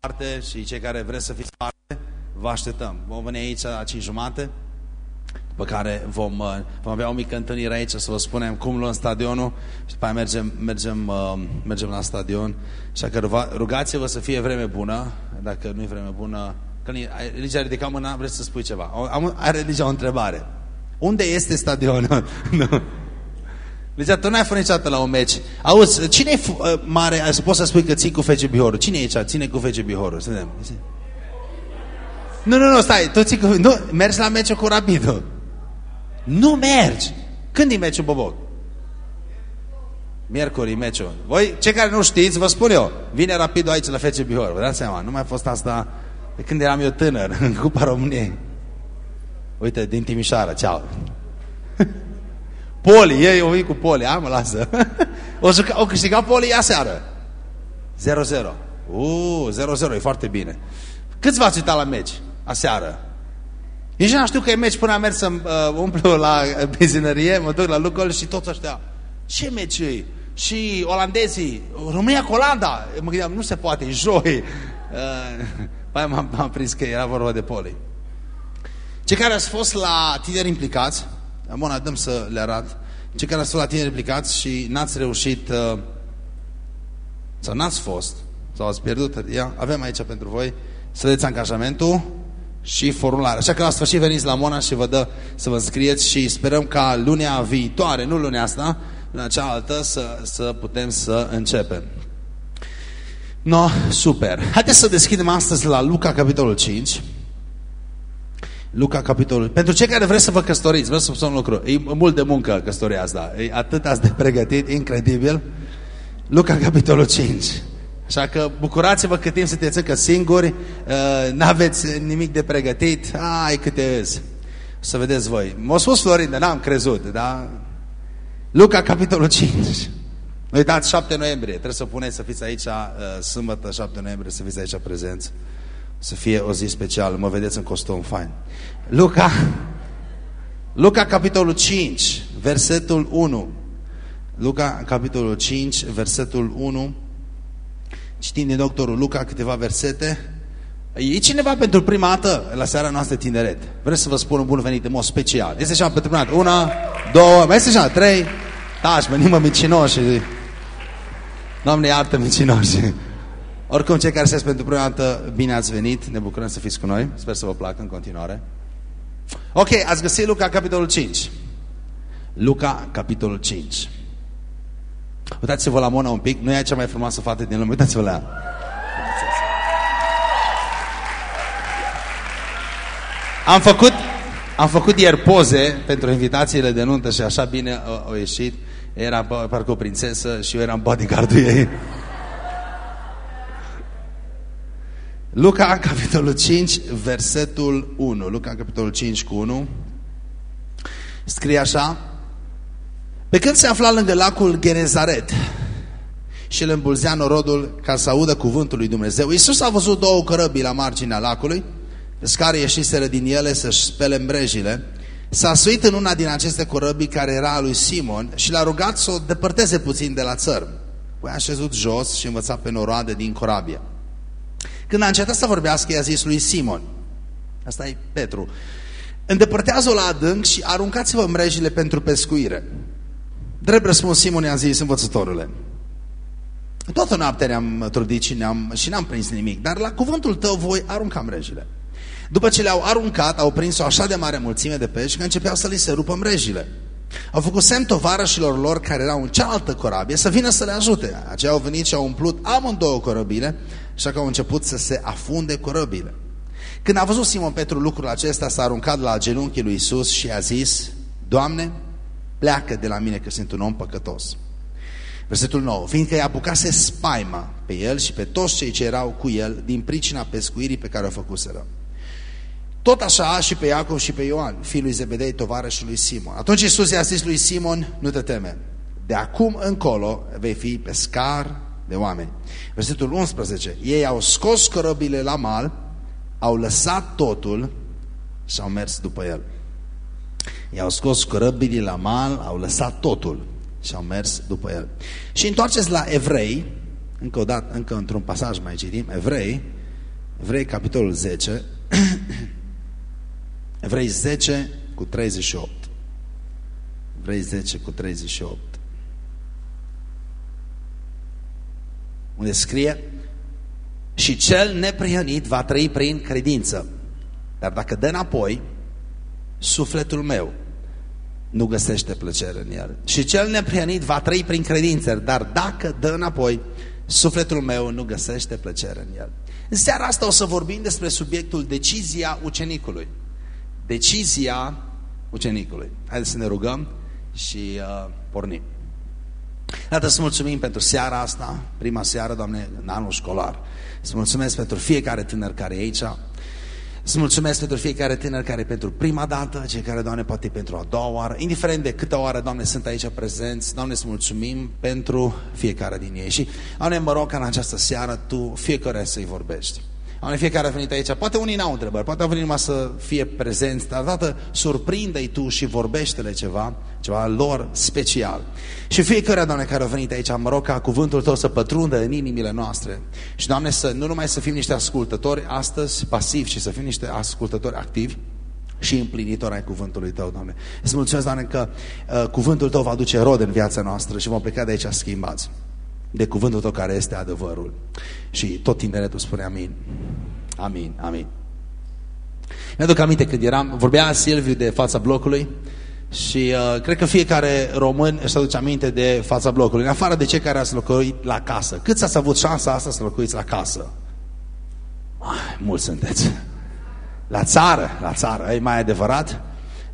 parte și cei care vreți să fiți parte, vă așteptăm. Vom veni aici la 5 jumate, după care vom, uh, vom avea o mică întâlnire aici să vă spunem cum luăm stadionul și după aia mergem, mergem, uh, mergem la stadion. Așa că rugați-vă să fie vreme bună, dacă nu e vreme bună, că Religia a ridicat mâna, vreți să spui ceva. Am, are Religia o întrebare. Unde este stadionul? nu. Deci tu n-ai fost niciodată la un meci. Auzi, cine e uh, mare, să poți să spui că ții cu FC Bihorul? Cine e aici? Ține cu FC Bihorul. Să vedem. Nu, nu, nu, stai, tu ții cu... Nu, mergi la meciul cu Rapidul. Nu mergi. Când e meciul, Boboc? Miercuri, meciul. Voi, cei care nu știți, vă spun eu, vine Rapidul aici la FC Bihor. Vă dați seama, nu mai a fost asta de când eram eu tânăr, în Cupa României. Uite, din Timișoara, ceau. Poli, ei o cu Poli, hai mă lasă. o, juca, o câștigat Poli aseară. 0-0. Uuu, 0-0, e foarte bine. Câți v-ați uitat la meci aseară? Nici nu știu că e meci până am mers să uh, umplu la benzinărie, mă duc la Lucol și toți ăștia. Ce meci e? Și olandezii, România cu Olanda. Mă gândeam, nu se poate, e joi. Uh, Păi m-am prins că era vorba de poli. Cei care ați fost la tineri implicați, Mona, dăm să le arăt, cei care ați fost la tineri implicați și n-ați reușit, uh, sau n-ați fost, sau ați pierdut, ia, avem aici pentru voi, să vedeți angajamentul și formulare. Așa că la sfârșit veniți la Mona și vă dă să vă înscrieți și sperăm ca lunea viitoare, nu lunea asta, luna cealaltă, să, să putem să începem. No, super. Haideți să deschidem astăzi la Luca, capitolul 5. Luca, capitolul... Pentru cei care vreți să vă căsătoriți, vreau să vă spun un lucru. E mult de muncă căsătoria asta. E atât ați de pregătit, incredibil. Luca, capitolul 5. Așa că bucurați-vă cât timp sunteți încă singuri, uh, n-aveți nimic de pregătit. Ai, câte îți. Să vedeți voi. M-a spus Florin, dar n-am crezut, da? Luca, capitolul 5. Uitați, 7 noiembrie, trebuie să puneți să fiți aici, uh, sâmbătă 7 noiembrie, să fiți aici prezenți. Să fie o zi specială, mă vedeți în costum fain. Luca, Luca capitolul 5, versetul 1. Luca capitolul 5, versetul 1. Citim din doctorul Luca câteva versete. E cineva pentru prima dată la seara noastră tineret? Vreți să vă spun un bun venit în mod special. Este așa pentru prima dată. Una, două, mai este așa, trei. Taci, mă, nimă micinoși. Doamne, iartă mincinoși. Oricum, cei care sunteți pentru prima dată, bine ați venit, ne bucurăm să fiți cu noi. Sper să vă placă în continuare. Ok, ați găsit Luca, capitolul 5. Luca, capitolul 5. Uitați-vă la Mona un pic, nu e cea mai frumoasă fată din lume, uitați-vă la ea. Am făcut, am făcut ieri poze pentru invitațiile de nuntă și așa bine au, au ieșit. Era parcă o prințesă și eu eram bodyguardul ei. Luca, capitolul 5, versetul 1. Luca, capitolul 5 cu 1. Scrie așa. Pe când se afla lângă lacul Genezaret și îl îmbulzea norodul ca să audă cuvântul lui Dumnezeu, Iisus a văzut două cărăbii la marginea lacului, care ieșiseră din ele să-și spele mbrejile S-a suit în una din aceste corăbii care era a lui Simon și l-a rugat să o depărteze puțin de la țărm. Păi a șezut jos și învăța pe noroade din corabie. Când a încetat să vorbească, i-a zis lui Simon, asta e Petru, îndepărtează-o la adânc și aruncați-vă mrejile pentru pescuire. Drept răspuns Simon i-a zis, învățătorule, toată noaptea ne-am trudit și n-am și prins nimic, dar la cuvântul tău voi arunca mrejile. După ce le-au aruncat, au prins o așa de mare mulțime de pești că începeau să li se rupă mrejile. Au făcut semn tovarășilor lor care erau în cealaltă corabie să vină să le ajute. Aceia au venit și au umplut amândouă corăbile, așa că au început să se afunde corăbile. Când a văzut Simon Petru lucrul acesta, s-a aruncat la genunchii lui Isus și a zis, Doamne, pleacă de la mine că sunt un om păcătos. Versetul 9. Fiindcă i-a apucase spaima pe el și pe toți cei ce erau cu el din pricina pescuirii pe care o făcuseră. Tot așa și pe Iacov și pe Ioan, fiul lui Zebedei, tovarășul lui Simon. Atunci Iisus i-a zis lui Simon, nu te teme, de acum încolo vei fi pescar de oameni. Versetul 11. Ei au scos corăbile la mal, au lăsat totul și au mers după el. Ei au scos corăbile la mal, au lăsat totul și au mers după el. Și întoarceți la evrei, încă o dată, încă într-un pasaj mai citim, evrei, Evrei, capitolul 10, Evrei 10 cu 38. Evrei 10 cu 38. Unde scrie, și cel neprihănit va trăi prin credință. Dar dacă dă înapoi, sufletul meu nu găsește plăcere în el. Și cel neprihănit va trăi prin credință, dar dacă dă înapoi, sufletul meu nu găsește plăcere în el. În seara asta o să vorbim despre subiectul decizia ucenicului. Decizia ucenicului. Haideți să ne rugăm și uh, pornim. Iată să mulțumim pentru seara asta, prima seară, Doamne, în anul școlar. Să mulțumesc pentru fiecare tânăr care e aici. Să mulțumesc pentru fiecare tânăr care e pentru prima dată, cei care, Doamne, poate pentru a doua oară. Indiferent de câte oară, Doamne, sunt aici prezenți, Doamne, să mulțumim pentru fiecare din ei. Și, Doamne, mă rog ca în această seară Tu fiecare să-i vorbești. Oameni, fiecare a venit aici, poate unii n-au întrebări, poate au venit numai să fie prezenți, dar dată surprinde-i tu și vorbește-le ceva, ceva lor special. Și fiecare, Doamne, care a venit aici, mă rog ca cuvântul Tău să pătrundă în inimile noastre. Și, Doamne, să nu numai să fim niște ascultători astăzi pasivi, ci să fim niște ascultători activi, și împlinitor ai cuvântului Tău, Doamne. Îți mulțumesc, Doamne, că uh, cuvântul Tău va duce rod în viața noastră și vom pleca de aici schimbați de cuvântul tău care este adevărul. Și tot tineretul spune amin. Amin, amin. Mi-aduc aminte când eram, vorbea Silviu de fața blocului și uh, cred că fiecare român își aduce aminte de fața blocului, în afară de cei care ați locuit la casă. Cât ați avut șansa asta să locuiți la casă? Ah, mulți sunteți. La țară, la țară, e mai adevărat?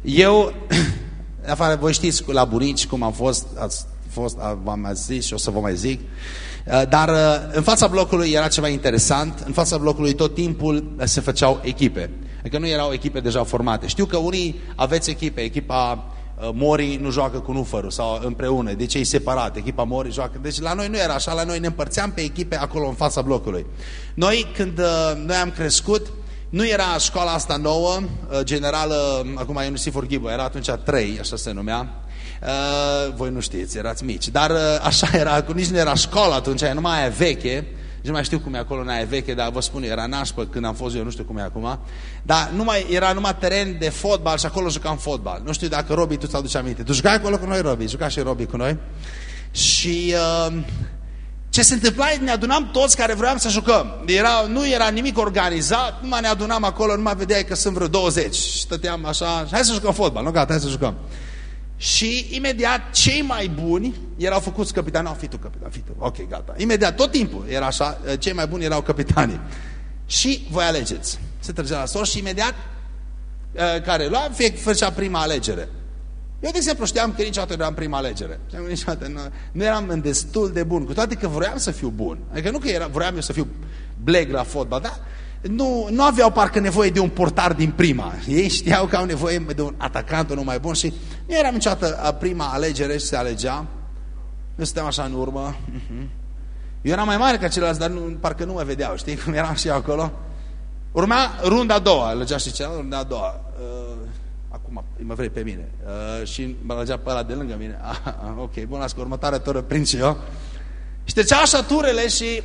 Eu, în afară, voi știți la bunici cum am fost, ați fost, v-am mai zis și o să vă mai zic. Uh, dar uh, în fața blocului era ceva interesant. În fața blocului tot timpul se făceau echipe. Adică nu erau echipe deja formate. Știu că unii aveți echipe, echipa uh, Mori nu joacă cu Nufărul sau împreună, deci e separat, echipa Mori joacă. Deci la noi nu era așa, la noi ne împărțeam pe echipe acolo în fața blocului. Noi când noi am crescut, nu era școala asta nouă, generală, acum e Sifor Ghibă, era atunci 3, așa se numea, Uh, voi nu știți, erați mici. Dar uh, așa era, nici nu era școală atunci, nu mai e veche. Nici nu mai știu cum e acolo, n-aia veche, dar vă spun, era nașpă când am fost eu, nu știu cum e acum. Dar numai, era numai teren de fotbal și acolo jucam fotbal. Nu știu dacă Robi, tu ți aduci aminte. Tu jucai acolo cu noi, Robi? Juca și Robi cu noi. Și... Uh, ce se întâmpla, ne adunam toți care vreau să jucăm. Era, nu era nimic organizat, numai ne adunam acolo, nu mai vedeai că sunt vreo 20. Și stăteam așa, hai să jucăm fotbal, nu gata, hai să jucăm. Și imediat cei mai buni erau făcuți capitani. Au fi tu capitan, fi tu. Ok, gata. Imediat, tot timpul era așa, cei mai buni erau capitanii. Și voi alegeți. Se trăgea la sol și imediat uh, care lua, fie făcea prima alegere. Eu, de exemplu, știam că niciodată nu eram prima alegere. Niciodată nu, nu eram în destul de bun, cu toate că vroiam să fiu bun. Adică nu că era, vroiam eu să fiu bleg la fotbal, dar nu, nu aveau parcă nevoie de un portar din prima. Ei știau că au nevoie de un atacant unul mai bun și nu eram niciodată prima alegere și se alegea. Nu stăteam așa în urmă. Mhm. Eu eram mai mare ca ceilalți, dar nu, parcă nu mă vedeau, știi cum eram și eu acolo? Urma runda a doua, legea și celălalt, runda a doua. Uh, acum mă vrei pe mine. Uh, și mă legea pe ăla de lângă mine. Ah, ah, ok, bun, las că următoarea tură prind și eu. Și trecea așa turele și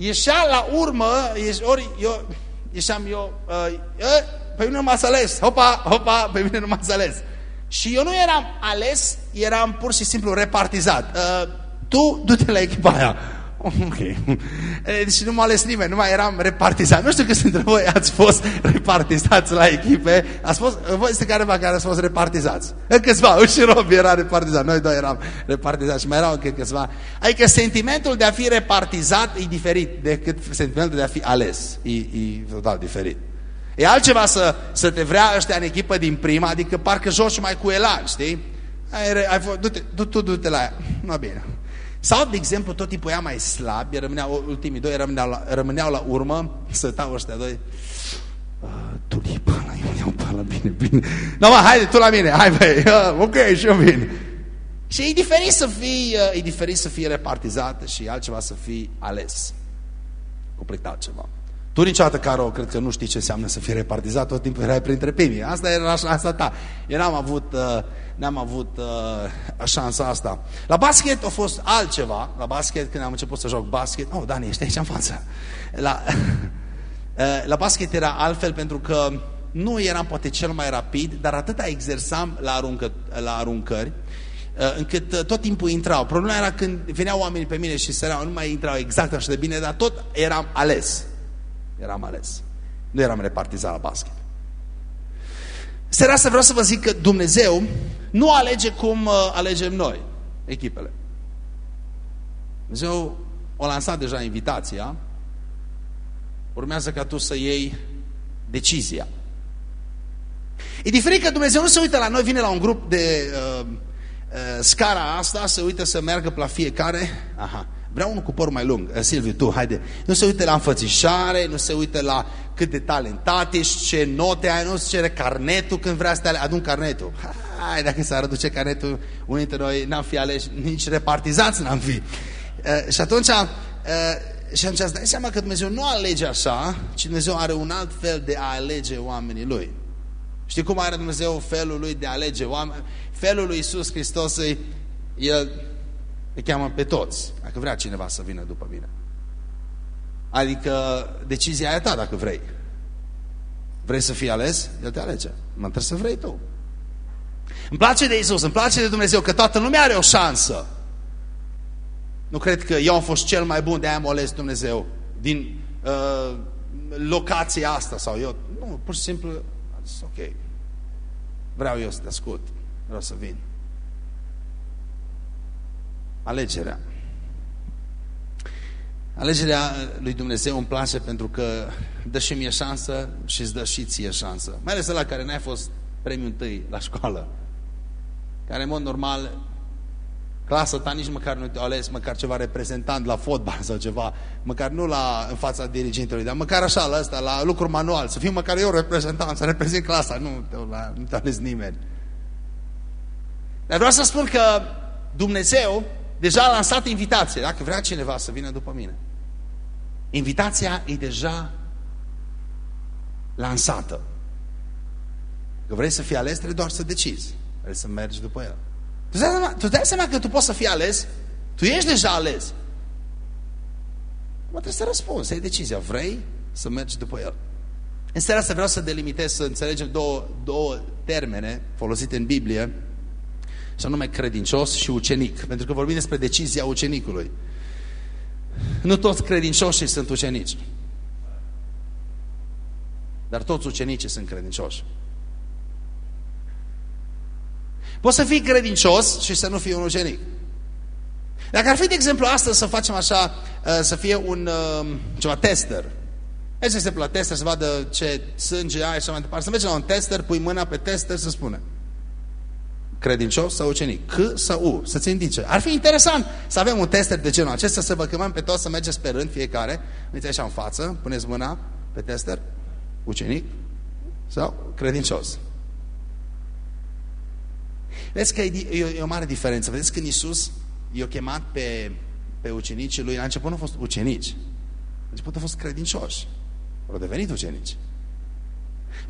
ieșea la urmă, ori eu, ieșeam eu, uh, pe mine nu m-ați ales, hopa, hopa, pe mine nu m-ați ales. Și eu nu eram ales, eram pur și simplu repartizat. Uh, tu, du-te la echipa aia. Ok. Deci nu m-a ales nimeni, nu mai eram repartizat. Nu știu câți dintre voi ați fost repartizați la echipe. Ați fost, voi este careva care ați fost repartizați. Câțiva, și Robi era repartizat, noi doi eram repartizați și mai erau încă câțiva. Adică sentimentul de a fi repartizat e diferit decât sentimentul de a fi ales. E, e total diferit. E altceva să, să te vrea ăștia în echipă din prima, adică parcă joci mai cu elan, știi? Ai, ai, du-te, du, du, du la ea. Nu, bine. Sau, de exemplu, tot timpul ea mai slab, rămâneau, ultimii doi rămâneau la, rămâneau la urmă, stăteau ăștia doi. Uh, tu li pala, eu iau pala, bine, bine. No, mă, haide, tu la mine, hai băi, uh, ok, și eu vin. Și e diferit să fii, uh, e diferit să fii repartizat și altceva să fii ales. Complet altceva. Tu niciodată, Caro, cred că nu știi ce înseamnă să fii repartizat, tot timpul erai printre primii. Asta era șansa ta. Eu n-am avut, uh, n-am avut uh, șansa asta. La basket a fost altceva. La basket, când am început să joc basket, oh, Dani, ești aici în față. La, Uh, la basket era altfel pentru că nu eram poate cel mai rapid, dar atâta exersam la, aruncă, la aruncări, uh, încât tot timpul intrau. Problema era când veneau oamenii pe mine și săreau, nu mai intrau exact așa de bine, dar tot eram ales. Eram ales. Nu eram repartizat la basket. Seara asta vreau să vă zic că Dumnezeu nu alege cum alegem noi, echipele. Dumnezeu a lansat deja invitația, urmează ca tu să iei decizia. E diferit că Dumnezeu nu se uită la noi, vine la un grup de uh, uh, scara asta, se uită să meargă la fiecare. Aha. Vreau unul cu păr mai lung. Uh, Silviu, tu, haide. Nu se uită la înfățișare, nu se uită la cât de talentat ești, ce note ai, nu se cere carnetul când vrea să te adun carnetul. Hai, dacă s-ar reduce carnetul, unii dintre noi n-am fi aleși, nici repartizați n-am fi. Uh, și atunci, uh, și atunci îți dai seama că Dumnezeu nu alege așa, ci Dumnezeu are un alt fel de a alege oamenii Lui. Știi cum are Dumnezeu felul Lui de a alege oameni? Felul lui Iisus Hristos, El îi cheamă pe toți, dacă vrea cineva să vină după mine. Adică decizia e ta dacă vrei. Vrei să fii ales? El te alege. Mă trebuie să vrei tu. Îmi place de Isus, îmi place de Dumnezeu că toată lumea are o șansă. Nu cred că eu am fost cel mai bun, de-aia am ales Dumnezeu din uh, locația asta sau eu. Nu, pur și simplu, ok. Vreau eu să te ascult, vreau să vin. Alegerea. Alegerea lui Dumnezeu îmi place pentru că dă și mie șansă și îți dă și ție șansă. Mai ales la care n-ai fost premiul întâi la școală. Care în mod normal clasa ta nici măcar nu te-a ales măcar ceva reprezentant la fotbal sau ceva, măcar nu la, în fața dirigentului, dar măcar așa la ăsta, la lucru manual, să fiu măcar eu reprezentant, să reprezint clasa, nu te-a nu te ales nimeni. Dar vreau să spun că Dumnezeu deja a lansat invitație, dacă vrea cineva să vină după mine. Invitația e deja lansată. Că vrei să fii ales, trebuie doar să decizi. Vrei să mergi după el. Tu dai, seama, tu dai seama că tu poți să fii ales? Tu ești deja ales. Mă trebuie să răspunzi, să ai decizia. Vrei să mergi după el? În seara asta vreau să delimitez, să înțelegem două, două termene folosite în Biblie, și anume credincios și ucenic. Pentru că vorbim despre decizia ucenicului. Nu toți credincioșii sunt ucenici. Dar toți ucenicii sunt credincioși. Poți să fii credincios și să nu fii un ucenic. Dacă ar fi, de exemplu, astăzi să facem așa, uh, să fie un uh, ceva tester. Hai să se la tester, să vadă ce sânge ai și așa mai departe. Să mergi la un tester, pui mâna pe tester să spune. Credincios sau ucenic? C sau U? Să-ți indice. Ar fi interesant să avem un tester de genul acesta, să vă chemăm pe toți să mergeți pe rând fiecare. Uite așa în față, puneți mâna pe tester. Ucenic sau credincios? Vezi că e, e o mare diferență. Vedeți când Iisus i-a chemat pe, pe ucenicii lui, la început nu au fost ucenici. La început au fost credincioși. Au devenit ucenici.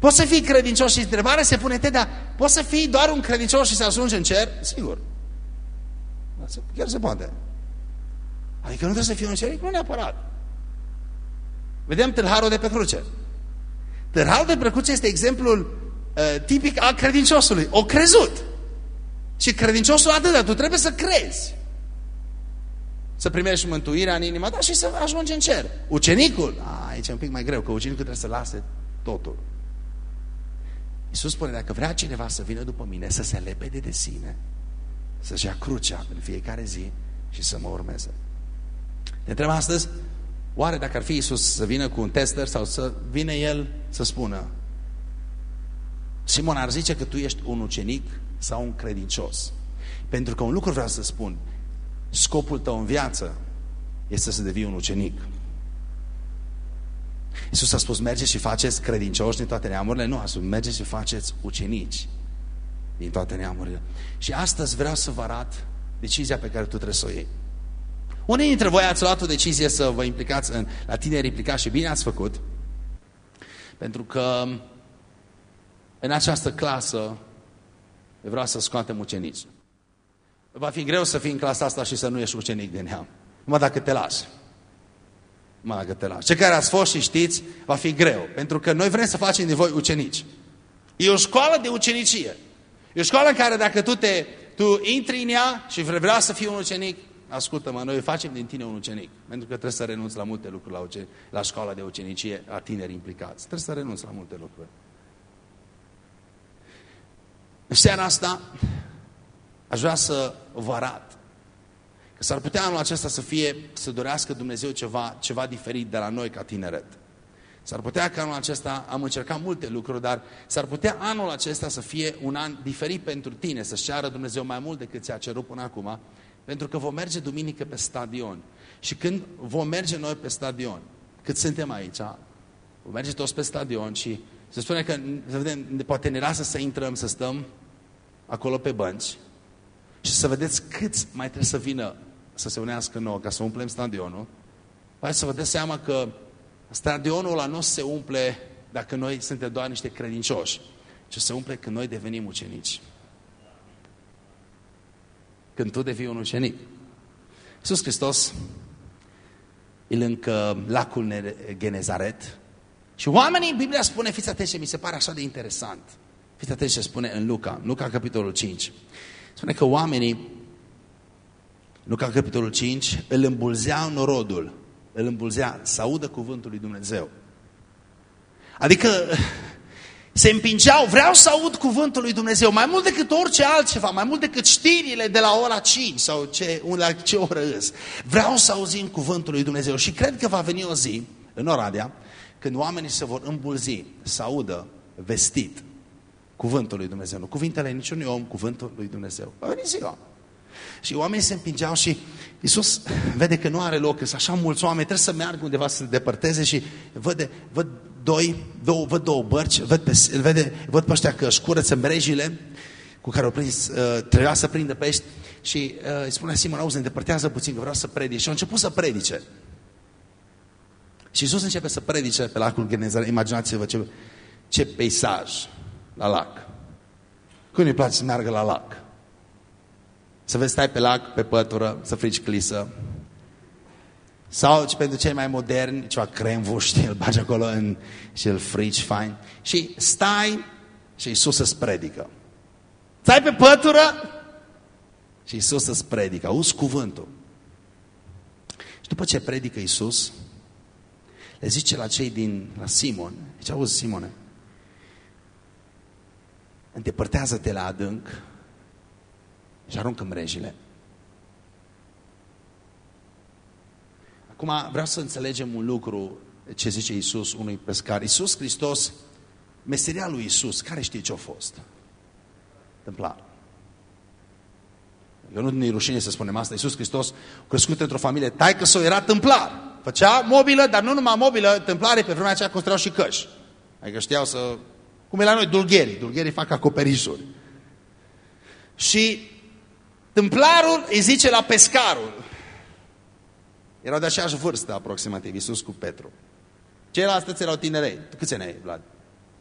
Poți să fii credincios și întrebarea se pune, te, dar poți să fii doar un credincios și să ajungi în cer? Sigur. Chiar se poate. Adică nu trebuie să fii un ucenic? Nu neapărat. Vedem tâlharul de pe cruce. Tâlharul de pe cruce este exemplul uh, tipic al credinciosului. O crezut. Și credinciosul atât, tu trebuie să crezi. Să primești mântuirea în inima ta și să ajungi în cer. Ucenicul, a, aici e un pic mai greu, că ucenicul trebuie să lase totul. Iisus spune, dacă vrea cineva să vină după mine, să se lepede de sine, să-și ia crucea în fiecare zi și să mă urmeze. Te întreb astăzi, oare dacă ar fi Iisus să vină cu un tester sau să vină El să spună Simon ar zice că tu ești un ucenic sau un credincios. Pentru că un lucru vreau să spun, scopul tău în viață este să devii un ucenic. Iisus a spus, mergeți și faceți credincioși din toate neamurile. Nu, a spus, mergeți și faceți ucenici din toate neamurile. Și astăzi vreau să vă arăt decizia pe care tu trebuie să o iei. Unii dintre voi ați luat o decizie să vă implicați în, la tineri implicați și bine ați făcut. Pentru că în această clasă vreau să scoatem ucenici. Va fi greu să fii în clasa asta și să nu ești ucenic de neam. Numai dacă te lași. Mă, dacă te lași. Cei care ați fost și știți, va fi greu. Pentru că noi vrem să facem de voi ucenici. E o școală de ucenicie. E o școală în care dacă tu, te, tu intri în ea și vrei să fii un ucenic, ascultă-mă, noi facem din tine un ucenic. Pentru că trebuie să renunți la multe lucruri la, ucenic, la școala de ucenicie a tineri implicați. Trebuie să renunți la multe lucruri. În seara asta aș vrea să vă arăt că s-ar putea anul acesta să fie, să dorească Dumnezeu ceva, ceva diferit de la noi ca tineret. S-ar putea că anul acesta am încercat multe lucruri, dar s-ar putea anul acesta să fie un an diferit pentru tine, să-și ceară Dumnezeu mai mult decât ți-a cerut până acum, pentru că vom merge duminică pe stadion. Și când vom merge noi pe stadion, cât suntem aici, vom merge toți pe stadion și se spune că să vedem, poate ne lasă să intrăm, să stăm acolo pe bănci și să vedeți câți mai trebuie să vină să se unească nouă ca să umplem stadionul. Hai să vă dați seama că stadionul ăla nu se umple dacă noi suntem doar niște credincioși, ci se umple când noi devenim ucenici. Când tu devii un ucenic. Iisus Hristos e lângă lacul Genezaret și oamenii, Biblia spune, fiți atenți, mi se pare așa de interesant. Fiți atenți ce spune în Luca, Luca capitolul 5. Spune că oamenii, Luca capitolul 5, îl îmbulzeau norodul, îl îmbulzea să audă cuvântul lui Dumnezeu. Adică se împingeau, vreau să aud cuvântul lui Dumnezeu, mai mult decât orice altceva, mai mult decât știrile de la ora 5 sau ce, la ce oră îs. Vreau să auzim cuvântul lui Dumnezeu și cred că va veni o zi, în Oradea, când oamenii se vor îmbulzi să audă vestit cuvântul lui Dumnezeu. Nu cuvintele niciunui om, cuvântul lui Dumnezeu. Va veni ziua. Și oamenii se împingeau și Iisus vede că nu are loc, că sunt așa mulți oameni, trebuie să meargă undeva să se depărteze și văd, văd doi, două, văd două bărci, văd pe, îl vede, văd pe ăștia că își curăță mrejile cu care au prins, uh, trebuia să prindă pești și uh, îi spune Simon, auzi, ne îndepărtează puțin că vreau să predice. Și au început să predice. Și Iisus începe să predice pe lacul Genezare. Imaginați-vă ce, ce peisaj la lac. Când îi place să meargă la lac? Să vezi, stai pe lac, pe pătură, să frici clisă. Sau pentru cei mai moderni, ceva cremvuș, știi, îl bagi acolo în, și îl frici fain. Și stai și Iisus îți predică. Stai pe pătură și Iisus îți predică. Auzi cuvântul. Și după ce predică Iisus, le zice la cei din, la Simon, zice, auzi Simone, îndepărtează-te la adânc și aruncă mrejile. Acum vreau să înțelegem un lucru ce zice Isus unui pescar. Isus Hristos, meseria lui Isus, care știe ce a fost? Întâmplat. Eu nu ne rușine să spunem asta. Isus Hristos crescut într-o familie taică sau era tâmplar. Făcea mobilă, dar nu numai mobilă, tâmplare, pe vremea aceea construiau și căși. Adică știau să... Cum e la noi, dulgherii. Dulgherii fac acoperișuri. Și tâmplarul îi zice la pescarul. Erau de aceeași vârstă aproximativ, Iisus cu Petru. Ceilalți tăți erau tinerei. Tu câți ani ai, Vlad?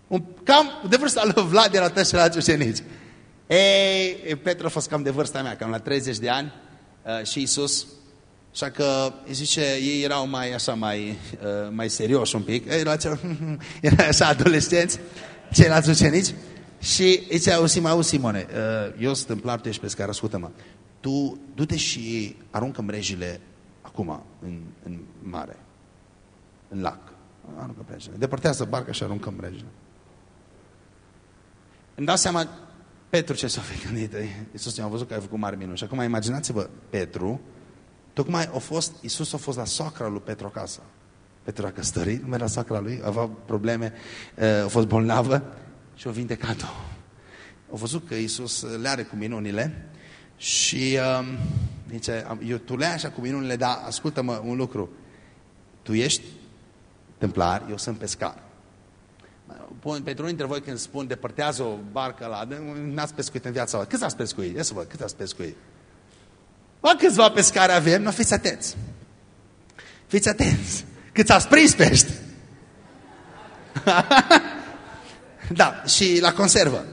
Un, cam de vârsta lui Vlad era tăți la ucenici. Ei, Petru a fost cam de vârsta mea, cam la 30 de ani. Uh, și Iisus Așa că, zice, ei erau mai așa, mai, uh, mai serioși un pic. Ei, era, era așa adolescenți, ceilalți ucenici. Și zice, auzi, mă, auzi, Simone, uh, eu sunt templar, tu ești pescar, ascultă-mă. Tu du-te și aruncă mrejile acum în, în mare, în lac. Aruncă mrejile. Depărtează barca și aruncă mrejile. Îmi dau seama, Petru ce s-a fi gândit. Iisus, am văzut că ai făcut mari minuni. Și acum imaginați-vă, Petru, Tocmai a fost, Iisus a fost la soacra lui Petru acasă. Petru a căsătorit, nu era soacra lui, avea probleme, a fost bolnavă și o vindecat-o. Au văzut că Iisus le are cu minunile și uh, zice, eu, tu le așa cu minunile, dar ascultă-mă un lucru. Tu ești templar, eu sunt pescar. Pentru unii dintre voi când spun depărtează o barcă la... N-ați pescuit în viața voastră. Cât ați pescuit? Ia să văd, cât ați pescuit? Bă, câțiva pescari avem, nu fiți atenți. Fiți atenți. Cât ați prins pești? da, și la conservă.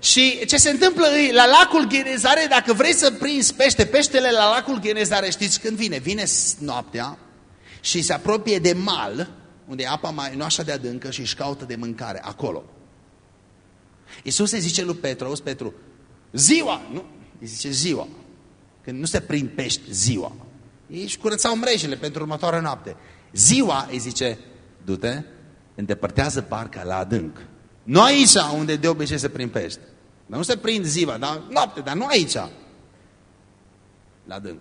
Și ce se întâmplă la lacul Ghenezare, dacă vrei să prinzi pește, peștele la lacul Ghenezare, știți când vine? Vine noaptea și se apropie de mal, unde e apa mai nu așa de adâncă și își caută de mâncare, acolo. Iisus îi zice lui Petru, auzi Petru, ziua, nu, îi zice ziua, când nu se prind pești ziua. Ei își curățau mrejele pentru următoarea noapte. Ziua, îi zice, du-te, îndepărtează parca la adânc. Nu aici unde de obicei se prind pești. Dar nu se prind ziua, dar noapte, dar nu aici. La adânc.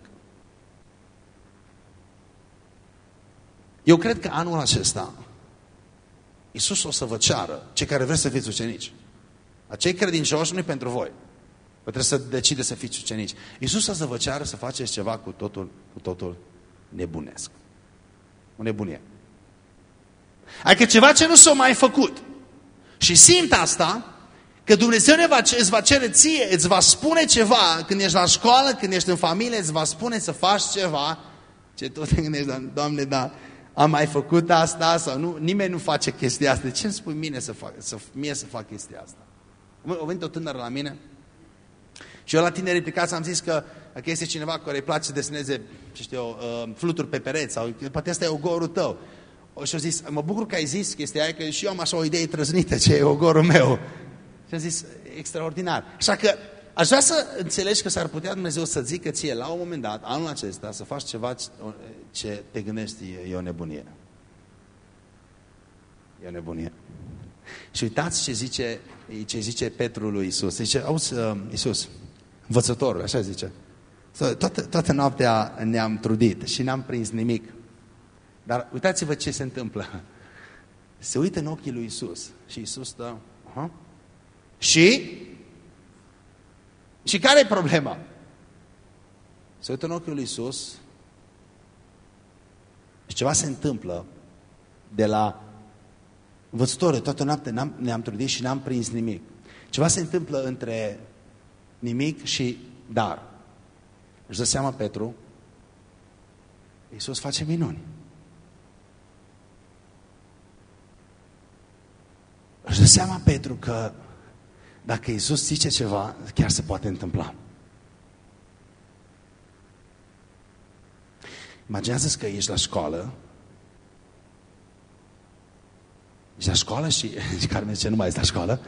Eu cred că anul acesta Iisus o să vă ceară, cei care vreți să fiți ucenici. Acei credincioși nu pentru voi. Vă trebuie să decide să fiți ucenici. Iisus o să vă ceară să faceți ceva cu totul, cu totul nebunesc. O nebunie. Adică ceva ce nu s-a mai făcut. Și simt asta, că Dumnezeu ne va, îți va cere ție, îți va spune ceva când ești la școală, când ești în familie, îți va spune să faci ceva, ce tot te gândești, Doamne, da, am mai făcut asta sau nu, nimeni nu face chestia asta. De ce îmi spui mine să fac, să, mie să fac chestia asta? A venit o tânără la mine și eu la tinerii plicați am zis că, că este cineva care îi place să deseneze, ce știu eu, uh, fluturi pe pereți sau poate asta e ogorul tău. Și au zis, mă bucur că ai zis chestia aia, că și eu am așa o idee trăznită ce e ogorul meu. Și am zis, extraordinar. Așa că aș vrea să înțelegi că s-ar putea Dumnezeu să zică ție la un moment dat, anul acesta, să faci ceva ce te gândești e o nebunie. E o nebunie. Și uitați ce zice, ce zice Petru lui Isus. Zice, auzi, uh, Isus, învățătorul, așa zice. Toată, toată noaptea ne-am trudit și n-am prins nimic. Dar uitați-vă ce se întâmplă. Se uită în ochii lui Isus și Isus stă... Uh -huh. Și? Și care e problema? Se uită în ochii lui Isus și ceva se întâmplă de la învățătorul, toată noaptea ne-am trudit și n-am prins nimic. Ceva se întâmplă între nimic și dar. Își dă seama Petru, Iisus face minuni. Își dă seama Petru că dacă Iisus zice ceva, chiar se poate întâmpla. Imaginează-ți că ești la școală Ești la școală și, și Carmen zice, nu mai ești la școală.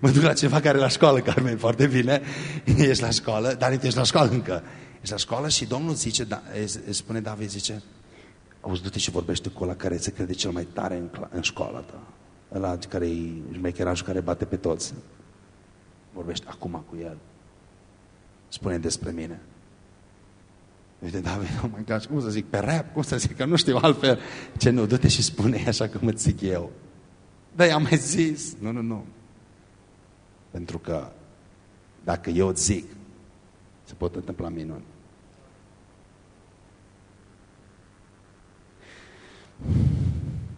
Mă duc la ceva care e la școală, Carmen, foarte bine. Ești la școală, dar nu ești la școală încă. Ești la școală și Domnul zice, da, spune David, zice, auzi, du-te și vorbește cu ăla care se crede cel mai tare în, în școala ta. Ăla care e șmecherajul care bate pe toți. Vorbește acum cu el. Spune despre mine. Uite, David, oh my gosh, cum să zic, pe rap, cum să zic, că nu știu altfel. Ce nu, du-te și spune așa cum îți zic eu. Da, i-am mai zis. Nu, nu, nu. Pentru că dacă eu îți zic, se pot întâmpla minuni.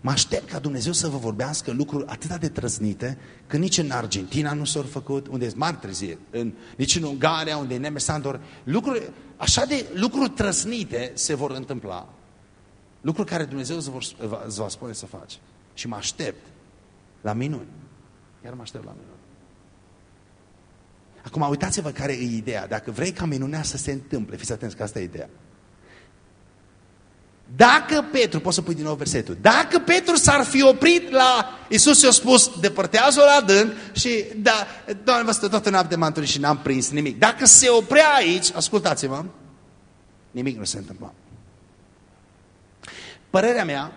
Mă aștept ca Dumnezeu să vă vorbească lucruri atât de trăznite, că nici în Argentina nu s-au făcut, unde e mari treziri, în, nici în Ungaria, unde e Nemes Sandor, lucruri, așa de lucruri trăznite se vor întâmpla. Lucruri care Dumnezeu îți, vor, îți va spune să faci. Și mă aștept la minuni. Iar mă aștept la minuni. Acum, uitați-vă care e ideea. Dacă vrei ca minunea să se întâmple, fiți atenți că asta e ideea. Dacă Petru, poți să pui din nou versetul, dacă Petru s-ar fi oprit la, Iisus i-a spus, depărtează-o la dânt și, da, Doamne, vă stă toată noapte m și n-am prins nimic. Dacă se oprea aici, ascultați-mă, nimic nu se întâmplă. Părerea mea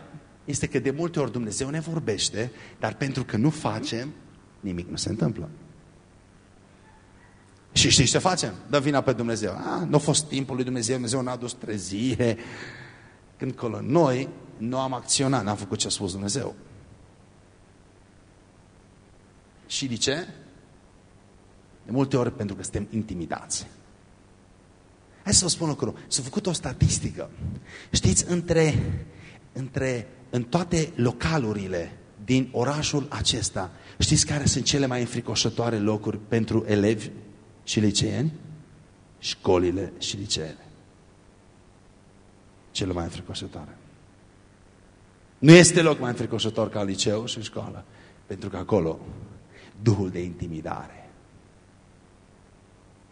este că de multe ori Dumnezeu ne vorbește, dar pentru că nu facem, nimic nu se întâmplă. Și știți ce facem? Dă vina pe Dumnezeu. Ah, nu a fost timpul lui Dumnezeu, Dumnezeu n-a dus trezire, când colo. Noi nu am acționat, n-am făcut ce a spus Dumnezeu. Și de ce? De multe ori pentru că suntem intimidați. Hai să vă spun lucru. S-a făcut o statistică. Știți, între, între, în toate localurile din orașul acesta, știți care sunt cele mai înfricoșătoare locuri pentru elevi și liceeni? Școlile și liceele cele mai înfricoșătoare. Nu este loc mai înfricoșător ca liceu și școală, pentru că acolo Duhul de intimidare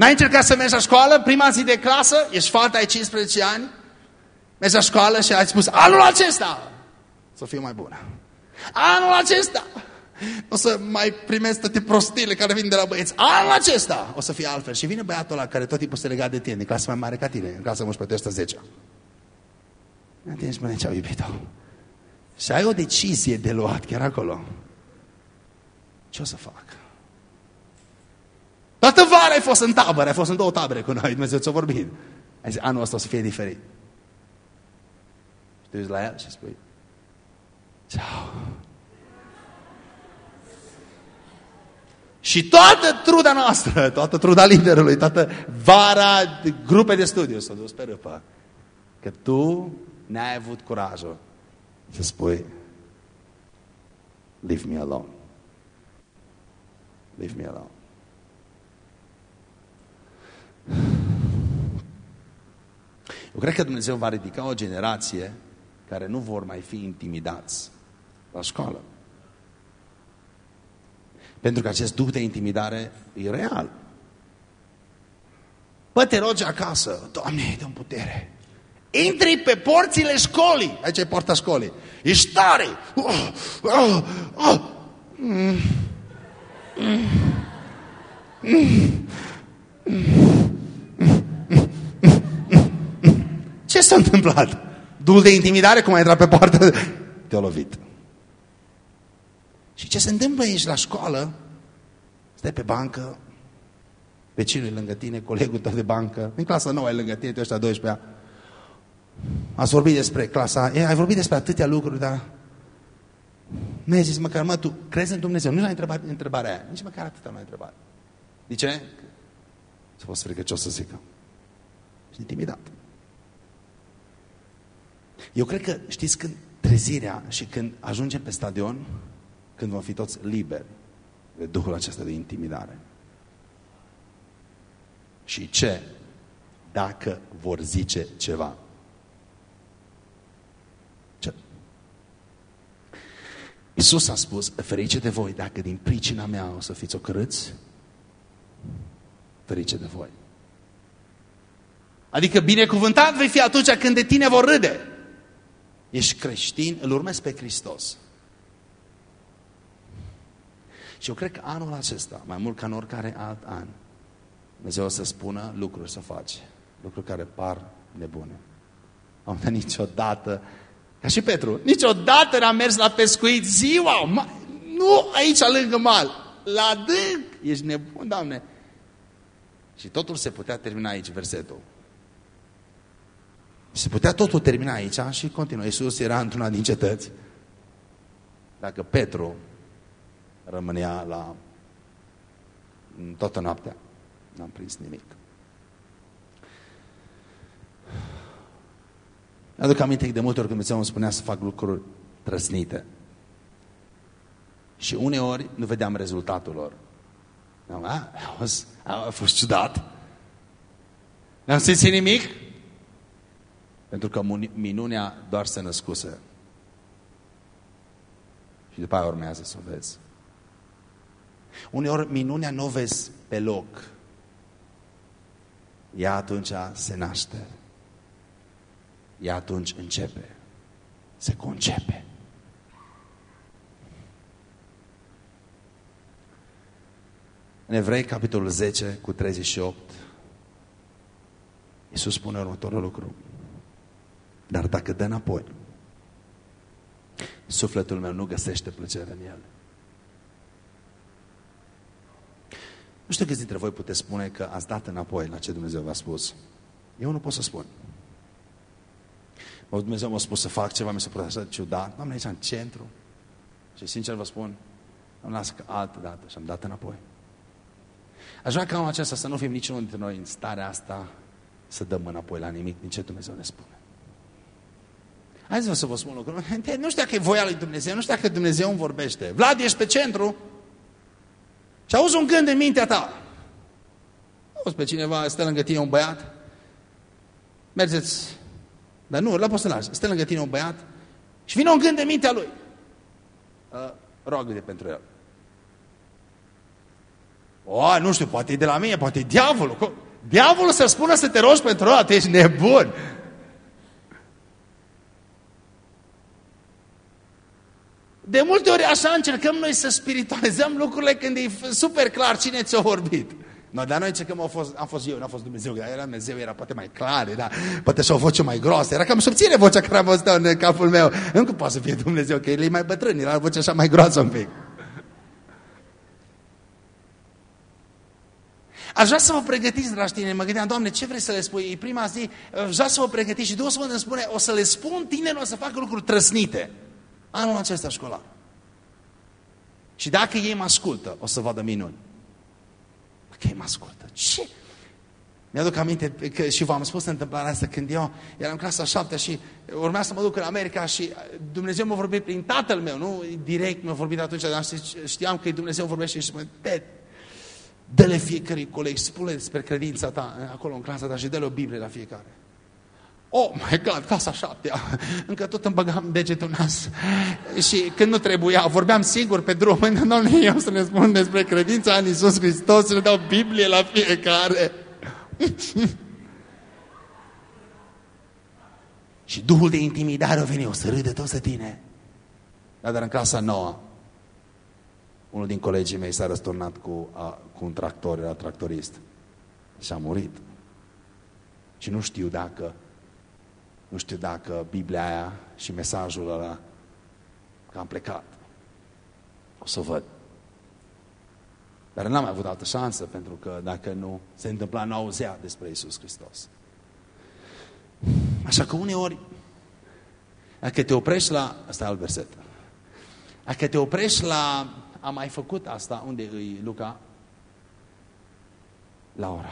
N-ai încercat să mergi la școală, prima zi de clasă, ești fata, ai 15 ani, mergi la școală și ai spus, anul acesta să fiu mai bună. Anul acesta o să mai primesc toate prostile care vin de la băieți. Anul acesta o să fie altfel. Și vine băiatul ăla care tot timpul se lega de tine, în clasă mai mare ca tine, în clasă 11, 110. Atunci mă ce-au iubit-o. Și ai o decizie de luat chiar acolo. Ce o să fac? Toată vara ai fost în tabără, ai fost în două tabere cu noi, Dumnezeu ți-a vorbit. Ai zis, anul ăsta o să fie diferit. Și te uiți la el și spui, ceau. Și toată truda noastră, toată truda liderului, toată vara de grupe de studiu s-a dus pe râpă. Că tu n-ai avut curajul să spui Leave me alone. Leave me alone. Eu cred că Dumnezeu va ridica o generație care nu vor mai fi intimidați la școală. Pentru că acest duh de intimidare e real. Bă, te rogi acasă, Doamne, dă putere. Intri pe porțile școlii. Aici e porta școlii. Ești tare. Oh, oh, oh. Mm. Mm. Ce s-a întâmplat? Dul de intimidare, cum a intrat pe poartă, te-a lovit. Și ce se întâmplă aici la școală? Stai pe bancă, vecinul e lângă tine, colegul tău de bancă, în clasa nouă e lângă tine, tu ăștia 12 ani. Ați vorbit despre clasa, e, ai vorbit despre atâtea lucruri, dar nu ai zis măcar, mă, tu crezi în Dumnezeu? Nu ai întrebat întrebarea aia, nici măcar atâta nu ai întrebat. De ce? Să fost frică ce o să zică. Și intimidat. Eu cred că, știți, când trezirea și când ajungem pe stadion, când vom fi toți liberi de Duhul acesta de intimidare. Și ce? Dacă vor zice ceva. Iisus a spus, ferice de voi dacă din pricina mea o să fiți ocărâți, ferice de voi. Adică binecuvântat vei fi atunci când de tine vor râde. Ești creștin, îl urmezi pe Hristos. Și eu cred că anul acesta, mai mult ca în oricare alt an, Dumnezeu o să spună lucruri să faci, lucruri care par nebune. Am dat niciodată, ca și Petru, niciodată n-am mers la pescuit ziua, ma, nu aici lângă mal, la adânc, ești nebun, Doamne. Și totul se putea termina aici, versetul. Se putea totul termina aici și continuă. Iisus era într-una din cetăți. Dacă Petru rămânea la toată noaptea, n-am prins nimic. Aduc aminte că de multe ori când Dumnezeu îmi spunea să fac lucruri trăsnite. Și uneori nu vedeam rezultatul lor. A, a, a fost ciudat. N-am simțit nimic. Pentru că minunea doar se născuse. Și după aia urmează să o vezi. Uneori minunea nu o vezi pe loc. Ea atunci se naște. Ea atunci începe. Se concepe. În Evrei, capitolul 10, cu 38, Iisus spune următorul lucru. Dar dacă dă înapoi, sufletul meu nu găsește plăcere în el. Nu știu câți dintre voi puteți spune că ați dat înapoi la ce Dumnezeu v-a spus. Eu nu pot să spun. Dumnezeu m-a spus să fac ceva, mi s-a părut așa ciudat. Am aici în centru. Și sincer vă spun, am las că altă dată și am dat înapoi. Aș vrea ca în acesta să nu fim niciunul dintre noi în starea asta să dăm înapoi la nimic din ce Dumnezeu ne spune. Hai să vă spun lucru. Nu știu dacă e voia lui Dumnezeu, nu știu dacă Dumnezeu îmi vorbește. Vlad, ești pe centru și auzi un gând în mintea ta. Auzi pe cineva, stă lângă tine un băiat, mergeți, dar nu, la poți să lași. Stă lângă tine un băiat și vine un gând în mintea lui. Uh, Roagă-te pentru el. O, nu știu, poate e de la mine, poate e diavolul. Diavolul să spună să te rogi pentru ăla, tu ești nebun. De multe ori așa încercăm noi să spiritualizăm lucrurile când e super clar cine ți-a vorbit. No, dar noi încercăm, a fost, am fost eu, n-a fost Dumnezeu, dar era Dumnezeu, era poate mai clar, era, poate și o voce mai groasă, era cam subțire vocea care am văzut în capul meu. Încă poate să fie Dumnezeu, că el e mai bătrân, era vocea așa mai groasă un pic. Aș vrea să vă pregătiți, dragi tineri. Mă gândeam, Doamne, ce vrei să le spui? E prima zi, aș vrea să vă pregătiți și Duhul Sfânt îmi spune, o să le spun tinerilor să facă lucruri trăsnite. Anul acesta școlar. Și dacă ei mă ascultă, o să vadă minuni. Dacă ei mă ascultă, ce? Mi-aduc aminte că și v-am spus întâmplarea asta când eu eram în clasa 7 și urmea să mă duc în America și Dumnezeu mă vorbit prin tatăl meu, nu direct mi-a vorbit atunci, dar știam că Dumnezeu vorbește și spune, Dă-le fiecare coleg, spune despre credința ta acolo în clasa ta și dă-le o Biblie la fiecare. Oh my God, clasa șaptea. Încă tot îmi băgam degetul nas. Și când nu trebuia, vorbeam singur pe drum. Doamne, eu să ne spun despre credința în Iisus Hristos, să ne dau Biblie la fiecare. și Duhul de intimidare a venit, o să râde toți de tine. Dar în clasa nouă, unul din colegii mei s-a răsturnat cu, a, cu un tractor, era tractorist. Și a murit. Și nu știu dacă nu știu dacă Biblia aia și mesajul ăla că am plecat. O să văd. Dar n-am mai avut altă șansă, pentru că dacă nu se întâmpla, nu auzea despre Isus Hristos. Așa că uneori, dacă te oprești la... Asta e alt verset. Dacă te oprești la am mai făcut asta. Unde îi Luca? Laura.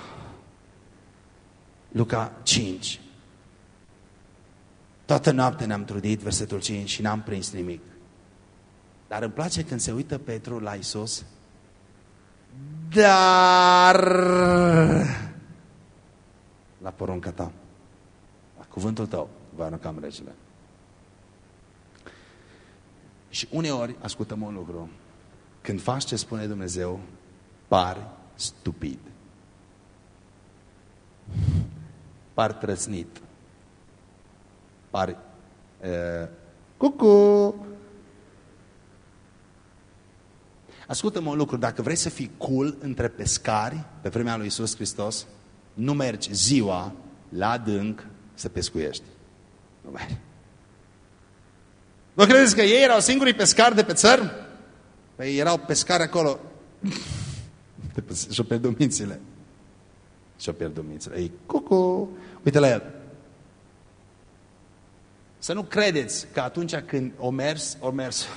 Luca 5. Toată noaptea ne-am trudit, versetul 5, și n-am prins nimic. Dar îmi place când se uită Petru la Isus. Dar la porunca ta, la cuvântul tău, va arunca regele. Și uneori ascultăm un lucru. Când faci ce spune Dumnezeu, pari stupid. Par trăsnit. Pari uh, cucu. Ascultă-mă un lucru, dacă vrei să fii cool între pescari pe vremea lui Isus Hristos, nu mergi ziua la adânc să pescuiești. Nu mergi. Nu credeți că ei erau singurii pescari de pe țărm? Păi erau pescari acolo. Și-o pierdut mințile. Și-o pierdut mințile. Ei, cucu, uite la el. Să nu credeți că atunci când o mers, o mers.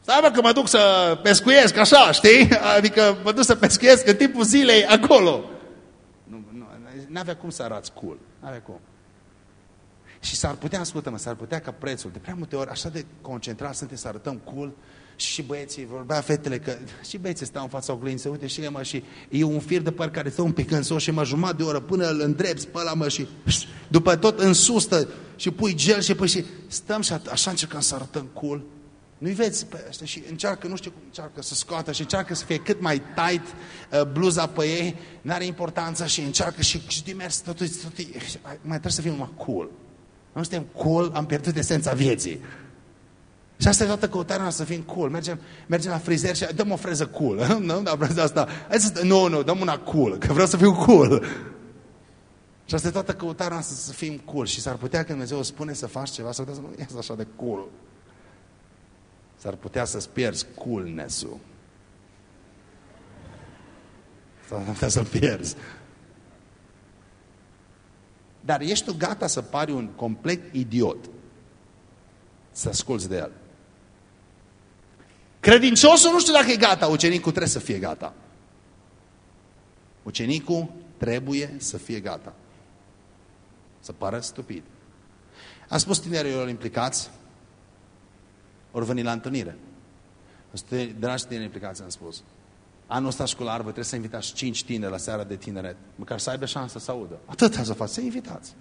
Stai bă că mă duc să pescuiesc așa, știi? Adică mă duc să pescuiesc în timpul zilei acolo. Nu, nu avea cum să arăți cool. N-avea cum. Și s-ar putea, ascultă-mă, s-ar putea ca prețul, de prea multe ori, așa de concentrat suntem să arătăm cool, și băieții, vorbea fetele că și băieții stau în fața oglinzei, uite și mă, și e un fir de păr care stă un pic în sus și mă jumătate de oră până îl îndrepți pe ăla, mă, și după tot în sus și pui gel și pui și stăm și așa încercăm să arătăm cool. Nu-i vezi pe ăștia și încearcă, nu știu cum încearcă să scoată și încearcă să fie cât mai tight uh, bluza pe ei, n-are importanță și încearcă și, și de mers totul, totul, mai trebuie să fim mai cool. Nu suntem cool, am pierdut esența vieții. Și asta e toată căutarea noastră, să fim cool. Mergem, mergem la frizer și dăm o freză cool. Nu, da, freza asta. Hai să, nu, nu, dăm una cool, că vreau să fiu cool. Și asta e toată căutarea noastră, să fim cool. Și s-ar putea când Dumnezeu spune să faci ceva, s-ar putea să nu ies așa de cool. S-ar putea să-ți pierzi coolness-ul. S-ar putea să-l pierzi. Dar ești tu gata să pari un complet idiot să asculți de el. Credinciosul nu știu dacă e gata, ucenicul trebuie să fie gata. Ucenicul trebuie să fie gata. Să pară stupid. Am spus tinerilor implicați, ori veni la întâlnire. Dragi tineri implicați, am spus. Anul ăsta școlar, vă trebuie să invitați cinci tineri la seara de tineret, măcar să aibă șansă să audă. Atât să faci, să invitați.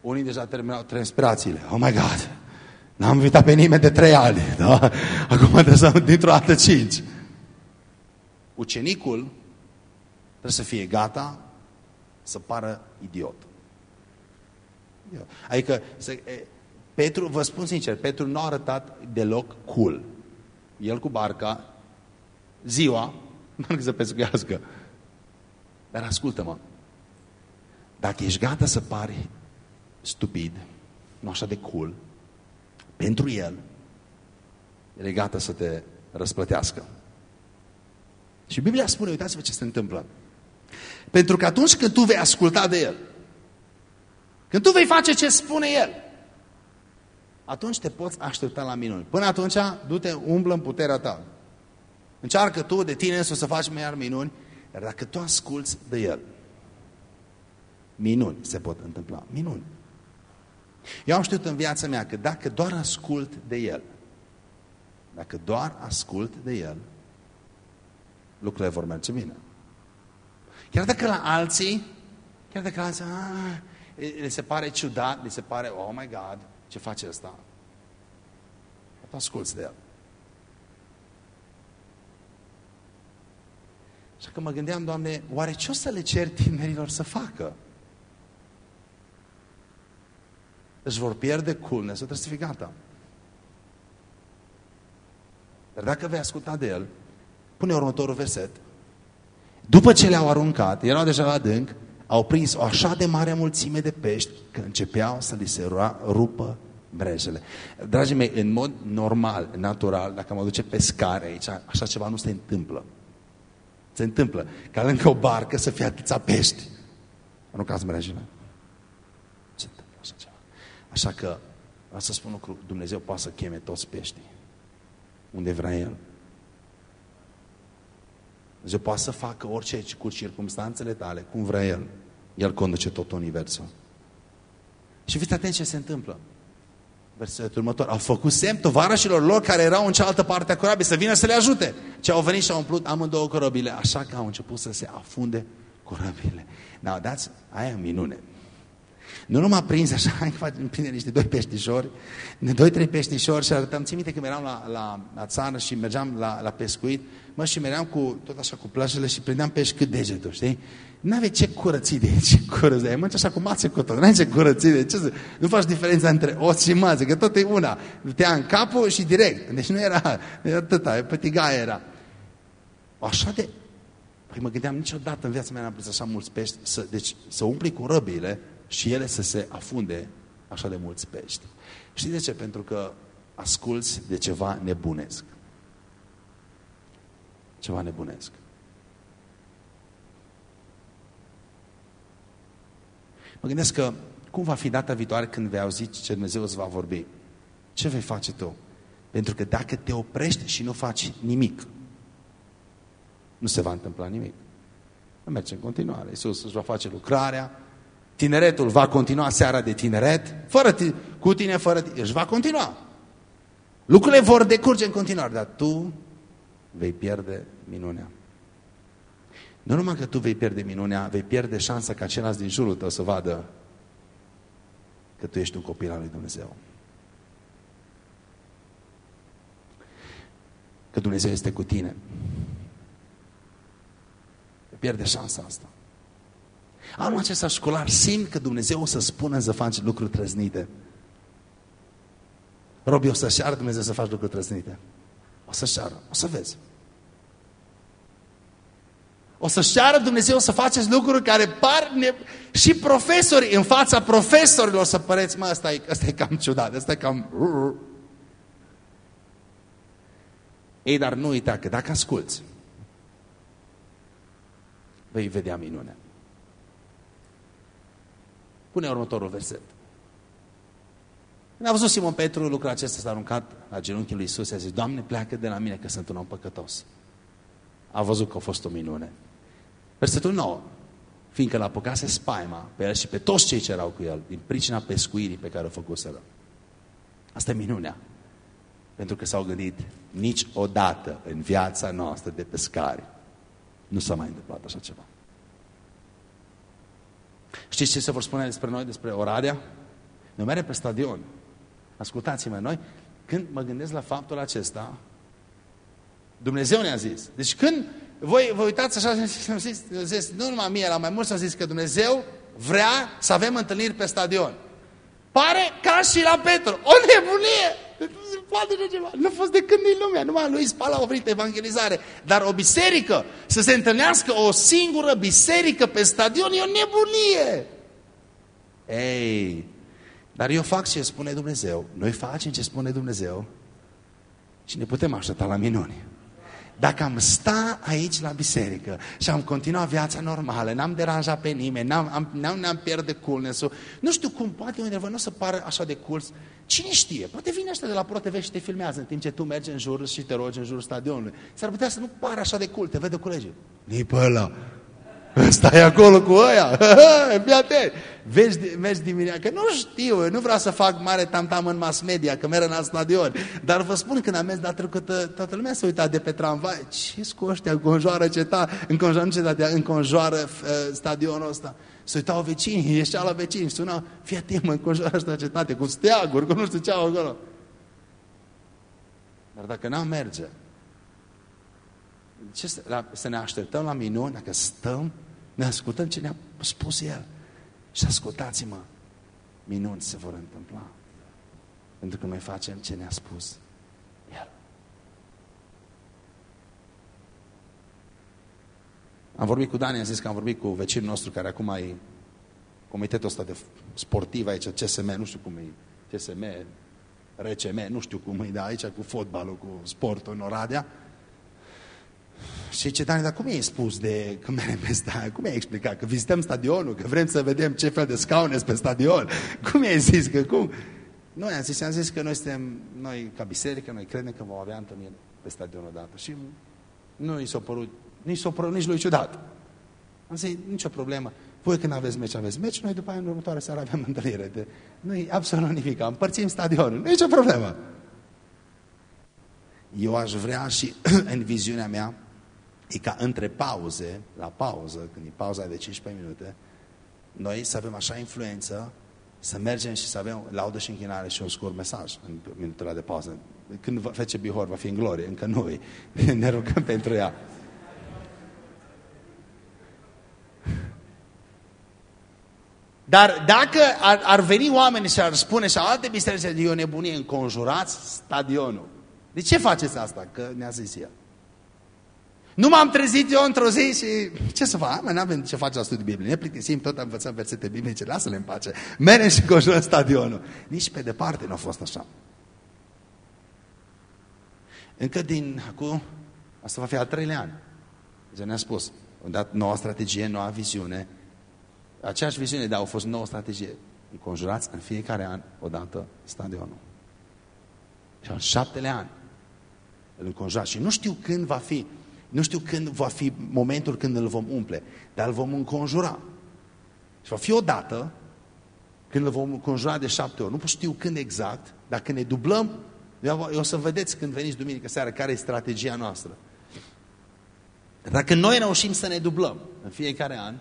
Unii deja terminau transpirațiile. Oh my God! N-am invitat pe nimeni de trei ani, da? Acum trebuie să dintr-o dată cinci. ucenicul trebuie să fie gata să pară idiot. Adică, să, Petru, vă spun sincer, Petru nu a arătat deloc cool. El cu barca, ziua, nu să pescuiască. Dar ascultă-mă, dacă ești gata să pari stupid, nu așa de cool, pentru el, el e gata să te răsplătească. Și Biblia spune, uitați-vă ce se întâmplă. Pentru că atunci când tu vei asculta de el, când tu vei face ce spune el, atunci te poți aștepta la minuni. Până atunci, du-te, umblă în puterea ta. Încearcă tu de tine să faci mai minuni, dar dacă tu asculți de el, minuni se pot întâmpla. Minuni. Eu am știut în viața mea că dacă doar ascult de el, dacă doar ascult de el, lucrurile vor merge bine. Chiar dacă la alții, chiar dacă la alții, ah, le se pare ciudat, le se pare, oh my God, ce face ăsta? Tu asculți de el. Așa că mă gândeam, Doamne, oare ce o să le cer tinerilor să facă? Își vor pierde coolness trebuie să fii gata. Dar dacă vei asculta de el, pune următorul verset. După ce le-au aruncat, erau deja la adânc, au prins o așa de mare mulțime de pești că începeau să li se rupă brejele. Dragii mei, în mod normal, natural, dacă mă duce pescare aici, așa ceva nu se întâmplă. Se întâmplă ca lângă o barcă să fie atâția pești. Aruncați brejele. Se întâmplă așa ceva. Așa că, vreau să spun lucru, Dumnezeu poate să cheme toți peștii. Unde vrea El. Dumnezeu poate să facă orice cu circumstanțele tale, cum vrea El. El conduce tot universul. Și fiți atenți ce se întâmplă. Versetul următor. Au făcut semn tovarășilor lor care erau în cealaltă parte a corabului să vină să le ajute. Ce au venit și au umplut amândouă corabile. Așa că au început să se afunde corabile. Now, that's, aia e minune. Nu numai prins așa, prinde niște doi peștișori, doi, trei peștișori și arătam, țin minte când eram la, la, la țară și mergeam la, la pescuit, mă, și meream cu, tot așa cu plajele și prindeam pești cât degetul, știi? N-avea ce curății de ce curăți de aici, mănânci așa cu mațe cu tot, n-ai ce curății de ce să... Nu faci diferența între os și mațe, că tot e una. Te ia în capul și direct. Deci nu era, era atâta, pătigaia era. Așa de... Păi mă gândeam, niciodată în viața mea n-am prins așa mulți pești, să, deci să umpli cu răbile și ele să se afunde așa de mulți pești. Știți de ce? Pentru că asculți de ceva nebunesc. Ceva nebunesc. Mă gândesc că cum va fi data viitoare când vei auzi ce Dumnezeu îți va vorbi? Ce vei face tu? Pentru că dacă te oprești și nu faci nimic, nu se va întâmpla nimic. Merge în continuare. Iisus își va face lucrarea, tineretul va continua seara de tineret, fără cu tine, fără tine, își va continua. Lucrurile vor decurge în continuare, dar tu vei pierde minunea. Nu numai că tu vei pierde minunea, vei pierde șansa ca ceilalți din jurul tău să vadă că tu ești un copil al lui Dumnezeu. Că Dumnezeu este cu tine. Pierde șansa asta. Anul acesta școlar simt că Dumnezeu o să spună să faci lucruri trăznite. Robi, o să-și ară Dumnezeu să faci lucruri trăznite. O să-și ară. O să vezi. O să-și ceară Dumnezeu să faceți lucruri care par ne... și profesori, în fața profesorilor să păreți, mă, ăsta e, ăsta e cam ciudat, ăsta e cam... Ei, dar nu uita că dacă asculți, vei vedea minunea. Pune următorul verset. Când a văzut Simon Petru lucrul acesta, s-a aruncat la genunchiul lui Isus și a zis, Doamne, pleacă de la mine că sunt un om păcătos. A văzut că a fost o minune. Versetul 9. Fiindcă l-a apucase spaima pe el și pe toți cei ce erau cu el, din pricina pescuirii pe care o făcuseră. Asta e minunea. Pentru că s-au gândit niciodată în viața noastră de pescari nu s-a mai întâmplat așa ceva. Știți ce se vor spune despre noi, despre Oradea? Noi mergem pe stadion. Ascultați-mă, noi, când mă gândesc la faptul acesta, Dumnezeu ne-a zis. Deci când voi vă uitați așa, zis, zis, nu numai mie, la mai mulți au zis că Dumnezeu vrea să avem întâlniri pe stadion. Pare ca și la Petru. O nebunie! Poate de ceva. Nu a fost de când din lumea. Numai lui Spala a oferit evangelizare. Dar o biserică, să se întâlnească o singură biserică pe stadion, e o nebunie. Ei, dar eu fac ce spune Dumnezeu. Noi facem ce spune Dumnezeu și ne putem aștepta la minuni. Dacă am sta aici la biserică și am continuat viața normală, n-am deranjat pe nimeni, n-am, n-am, n-am pierde coolness nu știu cum, poate undeva nu o să pară așa de cool. Cine știe? Poate vine ăștia de la ProTV și te filmează în timp ce tu mergi în jur și te rogi în jurul stadionului. S-ar putea să nu pară așa de cool, te vede colegii. Nii pe ăla. Stai acolo cu ăia. Fii atent. Vezi, mergi dimineața. Că nu știu, nu vreau să fac mare tam-tam în mass media, că merg în alt stadion. Dar vă spun, când am mers data trecută, toată lumea s-a uitat de pe tramvai. ce cu ăștia? Înconjoară ceta, înconjoară, nu cetatea, înconjoară uh, stadionul ăsta. Se uitau vecinii, ieșea la vecini, sunau, fii atent, mă înconjoară ăsta cetate, cu steaguri, cu nu știu ce au acolo. Dar dacă n-am merge, ce, la, să ne așteptăm la minuni, dacă stăm, ne ascultăm ce ne-a spus El. Și ascultați-mă, minuni se vor întâmpla. Pentru că noi facem ce ne-a spus El. Am vorbit cu Dani, am zis că am vorbit cu vecinul nostru care acum e comitetul ăsta de sportiv aici, CSM, nu știu cum e, CSM, RCM, nu știu cum e, dar aici cu fotbalul, cu sportul în Oradea. Și ce Dani, dar cum i-ai spus de când mergem pe stadion? Cum i-ai explicat? Că vizităm stadionul, că vrem să vedem ce fel de scaune pe stadion. Cum i-ai zis? Că cum? Noi am zis, am zis că noi suntem, noi ca biserică, noi credem că vom avea întâlniri pe stadionul odată. Și nu i s-a părut, nici s-a părut, nici lui ciudat. Am zis, nicio problemă. Voi când aveți meci, aveți meci, noi după aia în următoare seară avem întâlnire. De... Nu absolut nimic, împărțim stadionul, nicio problemă. Eu aș vrea și în viziunea mea e ca între pauze, la pauză, când e pauza de 15 minute, noi să avem așa influență, să mergem și să avem laudă și închinare și un scurt mesaj în minutele de pauză. Când va face Bihor, va fi în glorie, încă nu Ne rugăm pentru ea. Dar dacă ar, ar veni oameni și ar spune și alte biserici, de o nebunie, înconjurați stadionul. De ce faceți asta? Că ne-a zis el. Nu m-am trezit eu într-o zi și ce să fac? Nu avem ce face la studiu Biblie. Ne plictisim, tot am învățat versete biblice, lasă-le în pace. Merem și conjurăm stadionul. Nici pe departe nu a fost așa. Încă din acum, asta va fi al treilea an. Dumnezeu ne-a spus, am dat noua strategie, noua viziune. Aceeași viziune, dar au fost nouă strategie. Înconjurați în fiecare an odată stadionul. Și al șaptele an îl înconjurați. Și nu știu când va fi nu știu când va fi momentul când îl vom umple, dar îl vom înconjura. Și va fi o dată când îl vom înconjura de șapte ori. Nu știu când exact, dar când ne dublăm, o să vedeți când veniți duminică seara care e strategia noastră. Dacă noi reușim să ne dublăm în fiecare an,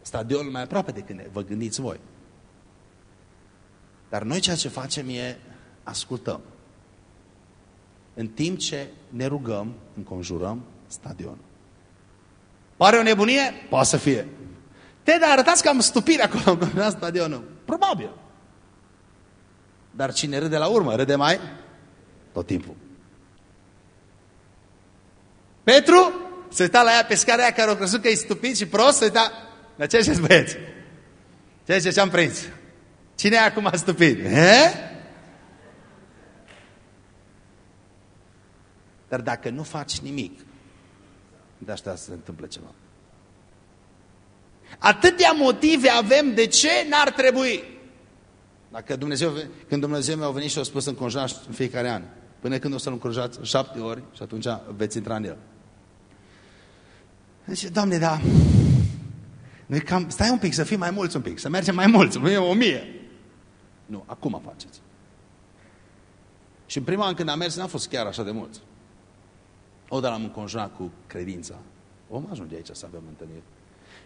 stadionul mai aproape de când vă gândiți voi. Dar noi ceea ce facem e ascultăm în timp ce ne rugăm, înconjurăm stadionul. Pare o nebunie? Poate să fie. Te, dar arătați că am stupire acolo în stadionul. Probabil. Dar cine râde la urmă, râde mai tot timpul. Petru se uita la ea pe scara aia care o crezut că e stupid și prost, se uita la ce ziceți băieți? Ce zice ce-am prins? Cine e acum stupid? He? Dar dacă nu faci nimic, de asta se întâmplă ceva. Atâtea motive avem de ce n-ar trebui. Dacă Dumnezeu, când Dumnezeu mi-a venit și a spus înconjurați în fiecare an, până când o să-L înconjurați șapte ori și atunci veți intra în El. Zice, Doamne, da, noi cam, stai un pic, să fim mai mulți un pic, să mergem mai mulți, să o mie. Nu, acum faceți. Și în prima an când am mers, n-a fost chiar așa de mulți. Odată l-am înconjurat cu credința. Vom ajunge aici să avem întâlniri.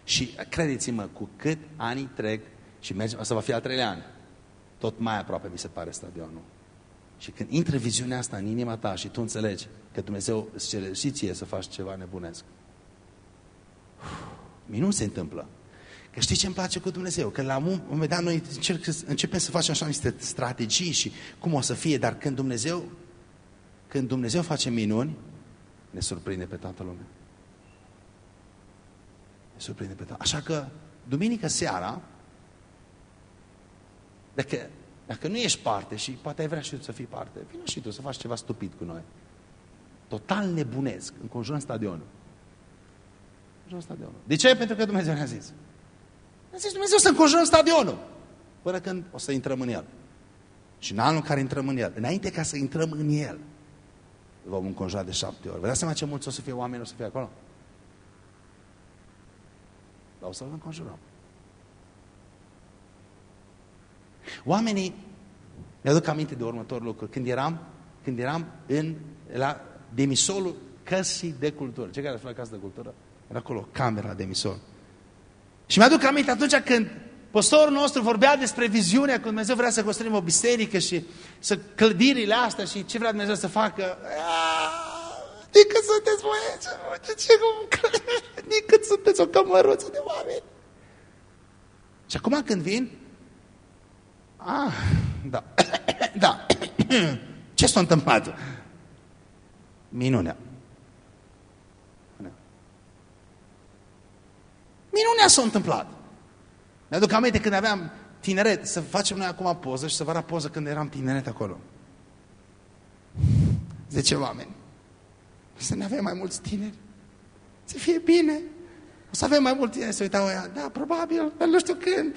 Și credeți-mă, cu cât anii trec și mergem, asta va fi al treilea an, tot mai aproape mi se pare stadionul. Și când intră viziunea asta în inima ta și tu înțelegi că Dumnezeu îți cere și ție să faci ceva nebunesc. Minun se întâmplă. Că știi ce îmi place cu Dumnezeu? Că la un moment dat noi încerc, începem să facem așa niște strategii și cum o să fie, dar când Dumnezeu, când Dumnezeu face minuni, ne surprinde pe toată lumea. Ne surprinde pe toată. Așa că, duminică seara, dacă, dacă nu ești parte și poate ai vrea și tu să fii parte, vină și tu să faci ceva stupid cu noi. Total nebunesc, înconjurăm stadionul. Înconjurăm stadionul. De ce? Pentru că Dumnezeu ne-a zis. Ne-a zis Dumnezeu să înconjurăm stadionul. Până când o să intrăm în el. Și în anul în care intrăm în el, înainte ca să intrăm în el, vom înconjura de șapte ori. Vă dați seama ce mulți o să fie oameni, o să fie acolo? Dar o să-l înconjurăm. Oamenii, mi-aduc aminte de următorul lucru. Când eram, când eram în, la demisolul căsii de cultură. Ce care a la casă de cultură? Era acolo camera de emisor. Și mi-aduc aminte atunci când Păstorul nostru vorbea despre viziunea când Dumnezeu vrea să construim o biserică și să clădirile astea și ce vrea Dumnezeu să facă. Nică sunteți voi ce, ce, nică sunteți o cămăruță de oameni. Și acum când vin, ah, da, da, ce s-a întâmplat? Minunea. Minunea s-a întâmplat. Mi-aduc aminte când aveam tineret, să facem noi acum poză și să vă arăt poză când eram tineret acolo. Zece oameni. Să ne avem mai mulți tineri. Să fie bine. O să avem mai mulți tineri să uitau ea. Da, probabil, dar nu știu când.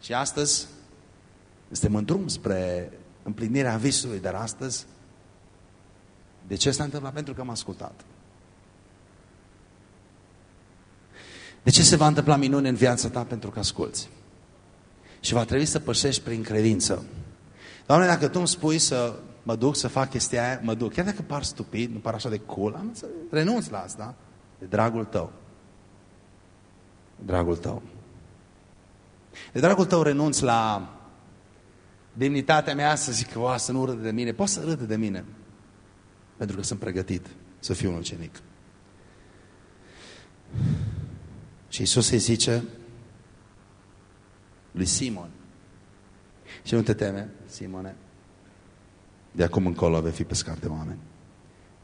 Și astăzi suntem în drum spre împlinirea visului, dar astăzi de ce s-a întâmplat? Pentru că am ascultat. De ce se va întâmpla minune în viața ta? Pentru că asculți. Și va trebui să pășești prin credință. Doamne, dacă tu îmi spui să mă duc să fac chestia aia, mă duc. Chiar dacă par stupid, nu par așa de cool, am să renunț la asta. De dragul tău. De dragul tău. De dragul tău renunț la demnitatea mea să zic că să nu râde de mine. Poți să râde de mine. Pentru că sunt pregătit să fiu un ucenic. Și Iisus îi zice lui Simon, și nu te teme, Simone, de acum încolo vei fi pescar de oameni.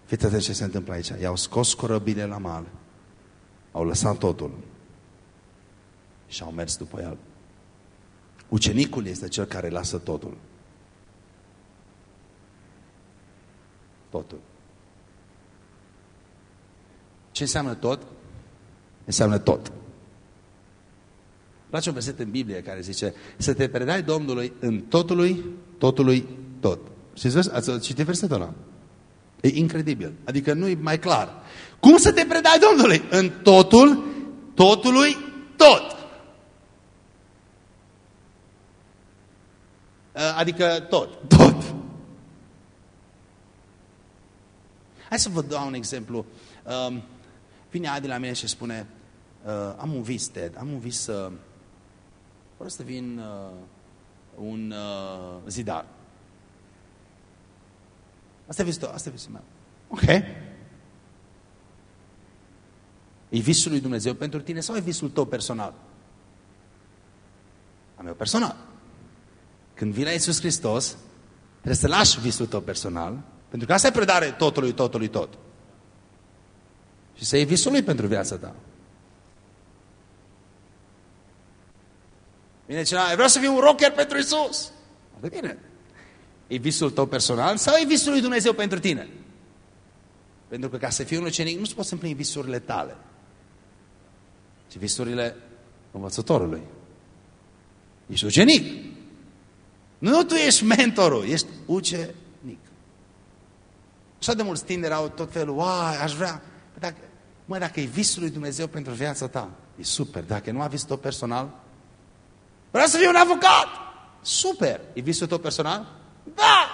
Fiți atenți ce se întâmplă aici. I-au scos corăbile la mal, au lăsat totul și au mers după el. Ucenicul este cel care lasă totul. Totul. Ce înseamnă tot? Înseamnă tot place un verset în Biblie care zice să te predai Domnului în totului, totului, tot. Știți, ați citit versetul ăla? E incredibil. Adică nu e mai clar. Cum să te predai Domnului? În totul, totului, tot. Adică tot, tot. Hai să vă dau un exemplu. Vine Adi la mine și spune, am un vis, Ted, am un vis să Vreau să vin uh, un uh, zidar. Asta e visul, asta e visul meu. Ok. E visul lui Dumnezeu pentru tine sau e visul tău personal? A meu personal. Când vine Iisus Hristos, trebuie să lași visul tău personal, pentru că asta e predare totului, totului, tot. Și să iei visul lui pentru viața ta. Vine cineva, vreau să fiu un rocker pentru Isus. De bine. E visul tău personal sau e visul lui Dumnezeu pentru tine? Pentru că ca să fii un ucenic nu se poți împlini visurile tale, ci visurile învățătorului. Ești ucenic. Nu tu ești mentorul, ești ucenic. Așa de mulți tineri au tot felul, uai, aș vrea. Dacă, mă, dacă e visul lui Dumnezeu pentru viața ta, e super. Dacă nu a visul tău personal, Vreau să fiu un avocat. Super. E visul tău personal? Da.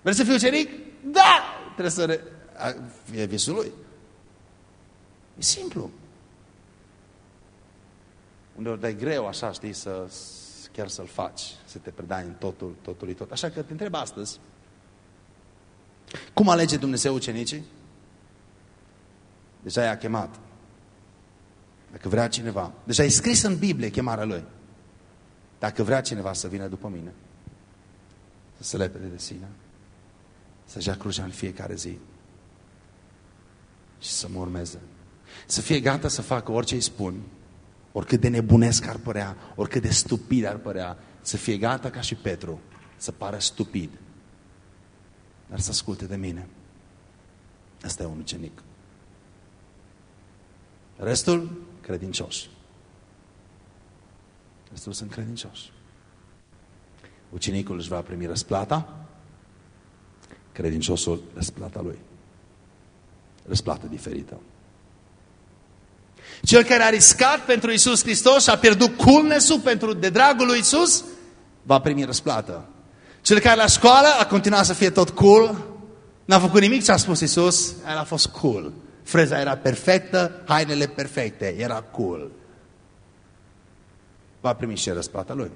Vrei să fiu ucenic? Da. Trebuie să... Re... E visul lui. E simplu. Unde ori e greu așa, știi, să chiar să-l faci, să te predai în totul, totului tot. Așa că te întreb astăzi, cum alege Dumnezeu ucenicii? Deja i-a chemat. Dacă vrea cineva, deja e scris în Biblie chemarea lui. Dacă vrea cineva să vină după mine, să se lepede de sine, să-și ia crucea în fiecare zi și să mă urmeze. Să fie gata să facă orice îi spun, oricât de nebunesc ar părea, oricât de stupid ar părea, să fie gata ca și Petru, să pară stupid, dar să asculte de mine. Asta e un ucenic. Restul, credincioși. Restul sunt credincioși. Ucenicul își va primi răsplata, credinciosul răsplata lui. Răsplată diferită. Cel care a riscat pentru Isus Hristos și a pierdut coolness pentru de dragul lui Isus, va primi răsplată. Cel care la școală a continuat să fie tot cool, n-a făcut nimic ce a spus Isus, el a fost cool. Freza era perfectă, hainele perfecte, era cool. Va primi și răsplata lui.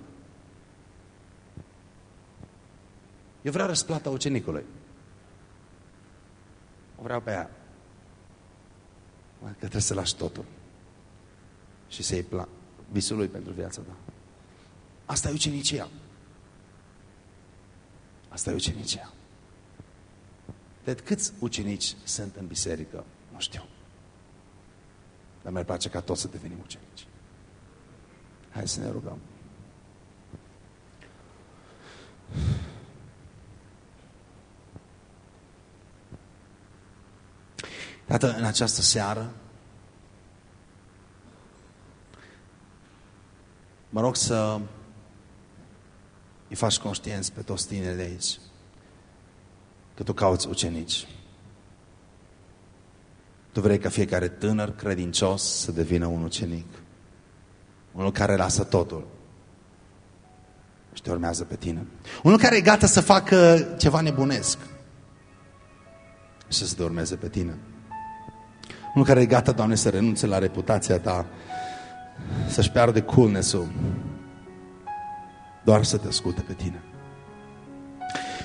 Eu vreau răsplata ucenicului. O vreau pe ea. Că trebuie să lași totul. Și să iei visul lui pentru viața ta. Asta e ucenicia. Asta e ucenicia. De câți ucenici sunt în biserică? Nu știu. Dar mi-ar place ca toți să devenim ucenici. Hai să ne rugăm. Iată, în această seară, mă rog să îi faci conștienți pe toți tinerii de aici că tu cauți ucenici. Tu vrei ca fiecare tânăr credincios să devină un ucenic. Unul care lasă totul și te urmează pe tine. Unul care e gata să facă ceva nebunesc și să te urmeze pe tine. Unul care e gata, Doamne, să renunțe la reputația ta, să-și pierde coolness-ul, doar să te asculte pe tine.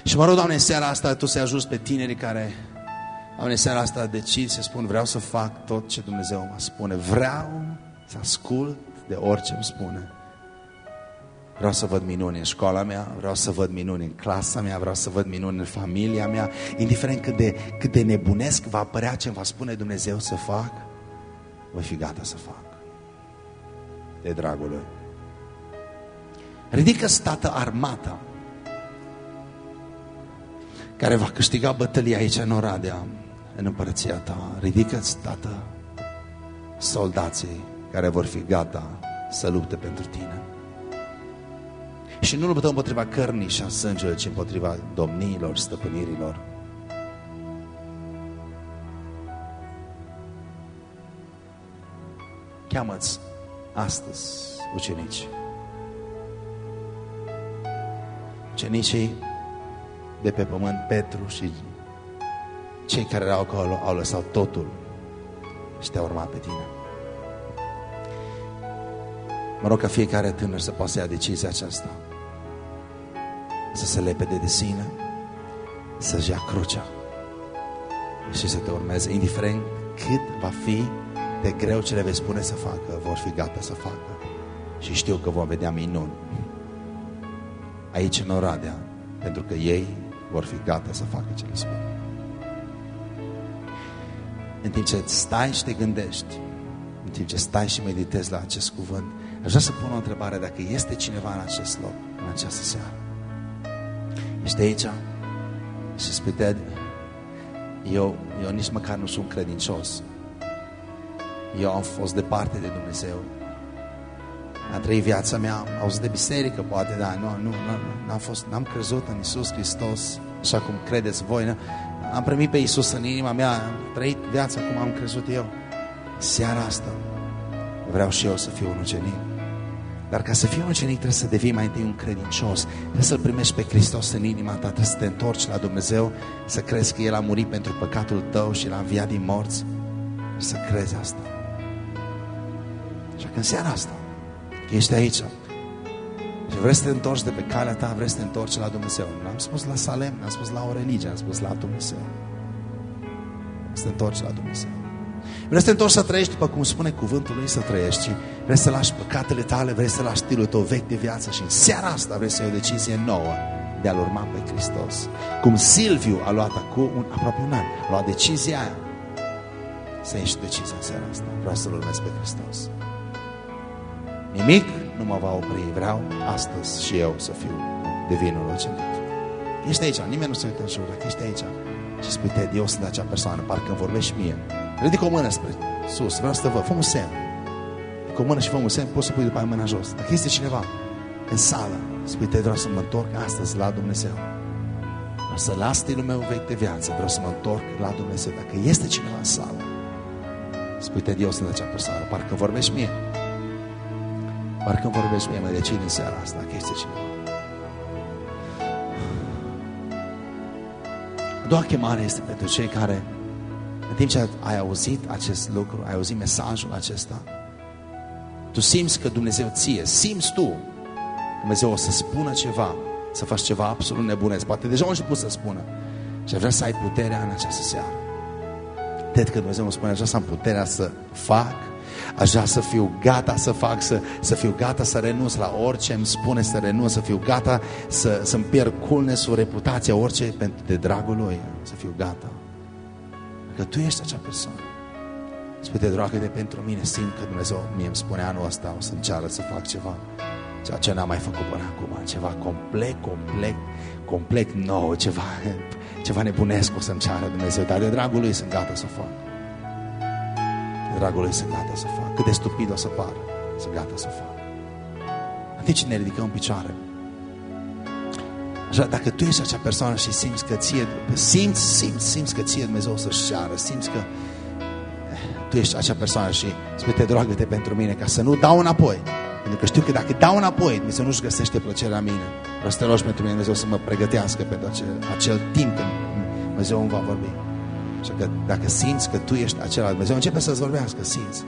Și mă rog, Doamne, în seara asta Tu să ajuți pe tinerii care, Doamne, în seara asta decid să spun, vreau să fac tot ce Dumnezeu mă spune. Vreau să ascult de orice îmi spune. Vreau să văd minuni în școala mea, vreau să văd minuni în clasa mea, vreau să văd minuni în familia mea, indiferent cât de, cât de nebunesc va apărea ce va spune Dumnezeu să fac, voi fi gata să fac. De dragul Lui. Ridică stată armata care va câștiga bătălia aici în Oradea, în împărăția ta. Ridică-ți, Tată, soldații care vor fi gata să lupte pentru tine. Și nu luptăm împotriva cărnii și a sângelui, ci împotriva domniilor, stăpânirilor. Cheamă-ți astăzi ucenici. Ucenicii de pe pământ, Petru și cei care erau acolo au lăsat totul și te-au urmat pe tine. Mă rog ca fiecare tânăr să poată să ia decizia aceasta. Să se lepede de sine, să-și ia crucea și să te urmeze, indiferent cât va fi de greu ce le vei spune să facă, vor fi gata să facă. Și știu că vom vedea minuni aici în Oradea, pentru că ei vor fi gata să facă ce le spun. În timp ce stai și te gândești, în timp ce stai și meditezi la acest cuvânt, aș vrea să pun o întrebare dacă este cineva în acest loc, în această seară. Ești aici și spui, Ted, eu, eu nici măcar nu sunt credincios. Eu am fost departe de Dumnezeu. Am trăit viața mea, am auzit de biserică, poate, dar nu, nu, nu n-am, fost, n-am crezut în Isus Hristos, așa cum credeți voi. Nu? Am primit pe Isus în inima mea, am trăit viața cum am crezut eu. Seara asta vreau și eu să fiu un ucenic. Dar ca să fii un ucenic trebuie să devii mai întâi un credincios. Trebuie să-L primești pe Hristos în inima ta, trebuie să te întorci la Dumnezeu, să crezi că El a murit pentru păcatul tău și L-a înviat din morți. Să crezi asta. Și că în seara asta, că ești aici, și vrei să te întorci de pe calea ta, vrei să te întorci la Dumnezeu. N-am spus la Salem, n-am spus la o religie, am spus la Dumnezeu. Să te întorci la Dumnezeu. Vrei să te întorci să trăiești după cum spune cuvântul lui să trăiești și vrei să lași păcatele tale, vrei să lași stilul tău vechi de viață și în seara asta vrei să iei o decizie nouă de a-L urma pe Hristos. Cum Silviu a luat acum un, aproape un an, a luat decizia aia să ieși decizia în seara asta. Vreau să-L urmez pe Hristos. Nimic nu mă va opri. Vreau astăzi și eu să fiu de vinul ucenic. Ești aici, nimeni nu se uită în jur, dacă ești aici și spui, Ted, eu sunt acea persoană, parcă îmi vorbești mie. Ridic o mână spre sus, vreau să te văd, fă un semn. Cu o mână și fă un semn, poți să pui după aia mâna jos. Dacă este cineva în sală, spui, Ted, vreau să mă întorc astăzi la Dumnezeu. Vreau să las stilul meu vechi de viață, vreau să mă întorc la Dumnezeu. Dacă este cineva în sală, spui, Ted, eu sunt acea persoană, parcă vorbești mie. Parcă îmi vorbești mie, mă decid în seara asta, dacă este cineva. A doua chemare este pentru cei care, în timp ce ai auzit acest lucru, ai auzit mesajul acesta, tu simți că Dumnezeu ție, simți tu, Dumnezeu o să spună ceva, să faci ceva absolut nebunesc. Poate deja au început să spună. Și vrea să ai puterea în această seară. Cred că Dumnezeu îmi spune, așa să am puterea să fac Aș vrea să fiu gata să fac, să, să fiu gata să renunț la orice îmi spune să renunț, să fiu gata să, să-mi pierd coolness reputația, orice pentru de dragul Lui, să fiu gata. Că Tu ești acea persoană. Spune, te dragă de pentru mine, simt că Dumnezeu mie îmi spune anul ăsta, o să-mi ceară să fac ceva. Ceea ce n-am mai făcut până acum, ceva complet, complet, complet nou, ceva, ceva nebunesc o să-mi ceară Dumnezeu, dar de dragul Lui sunt gata să fac dragul lui sunt gata să fac. Cât de stupid o să pară, sunt gata să fac. Atunci ne ridicăm în picioare. Așa, dacă tu ești acea persoană și simți că ție, simți, simți, simți că ție Dumnezeu să-și ceară, simți că eh, tu ești acea persoană și spui, te dragă-te pentru mine ca să nu dau înapoi. Pentru că știu că dacă dau înapoi, Dumnezeu nu-și găsește plăcerea mine. Vreau să te rogi pentru mine, Dumnezeu să mă pregătească pentru acel, acel timp când Dumnezeu îmi va vorbi. Și că dacă simți că tu ești acela Dumnezeu, începe să-ți vorbească, simți.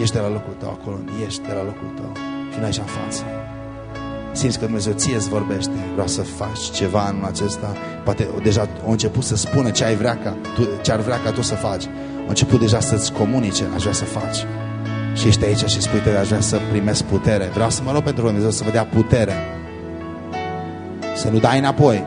Ești de la locul tău acolo, ești de la locul tău și nu aici în față. Simți că Dumnezeu ție îți vorbește, vreau să faci ceva în acesta. Poate deja au început să spună ce, ai vrea ca tu, ce ar vrea ca tu să faci. Au început deja să-ți comunice, aș vrea să faci. Și ești aici și spui, aș vrea să primesc putere. Vreau să mă rog pentru Dumnezeu să vă dea putere. Să nu dai înapoi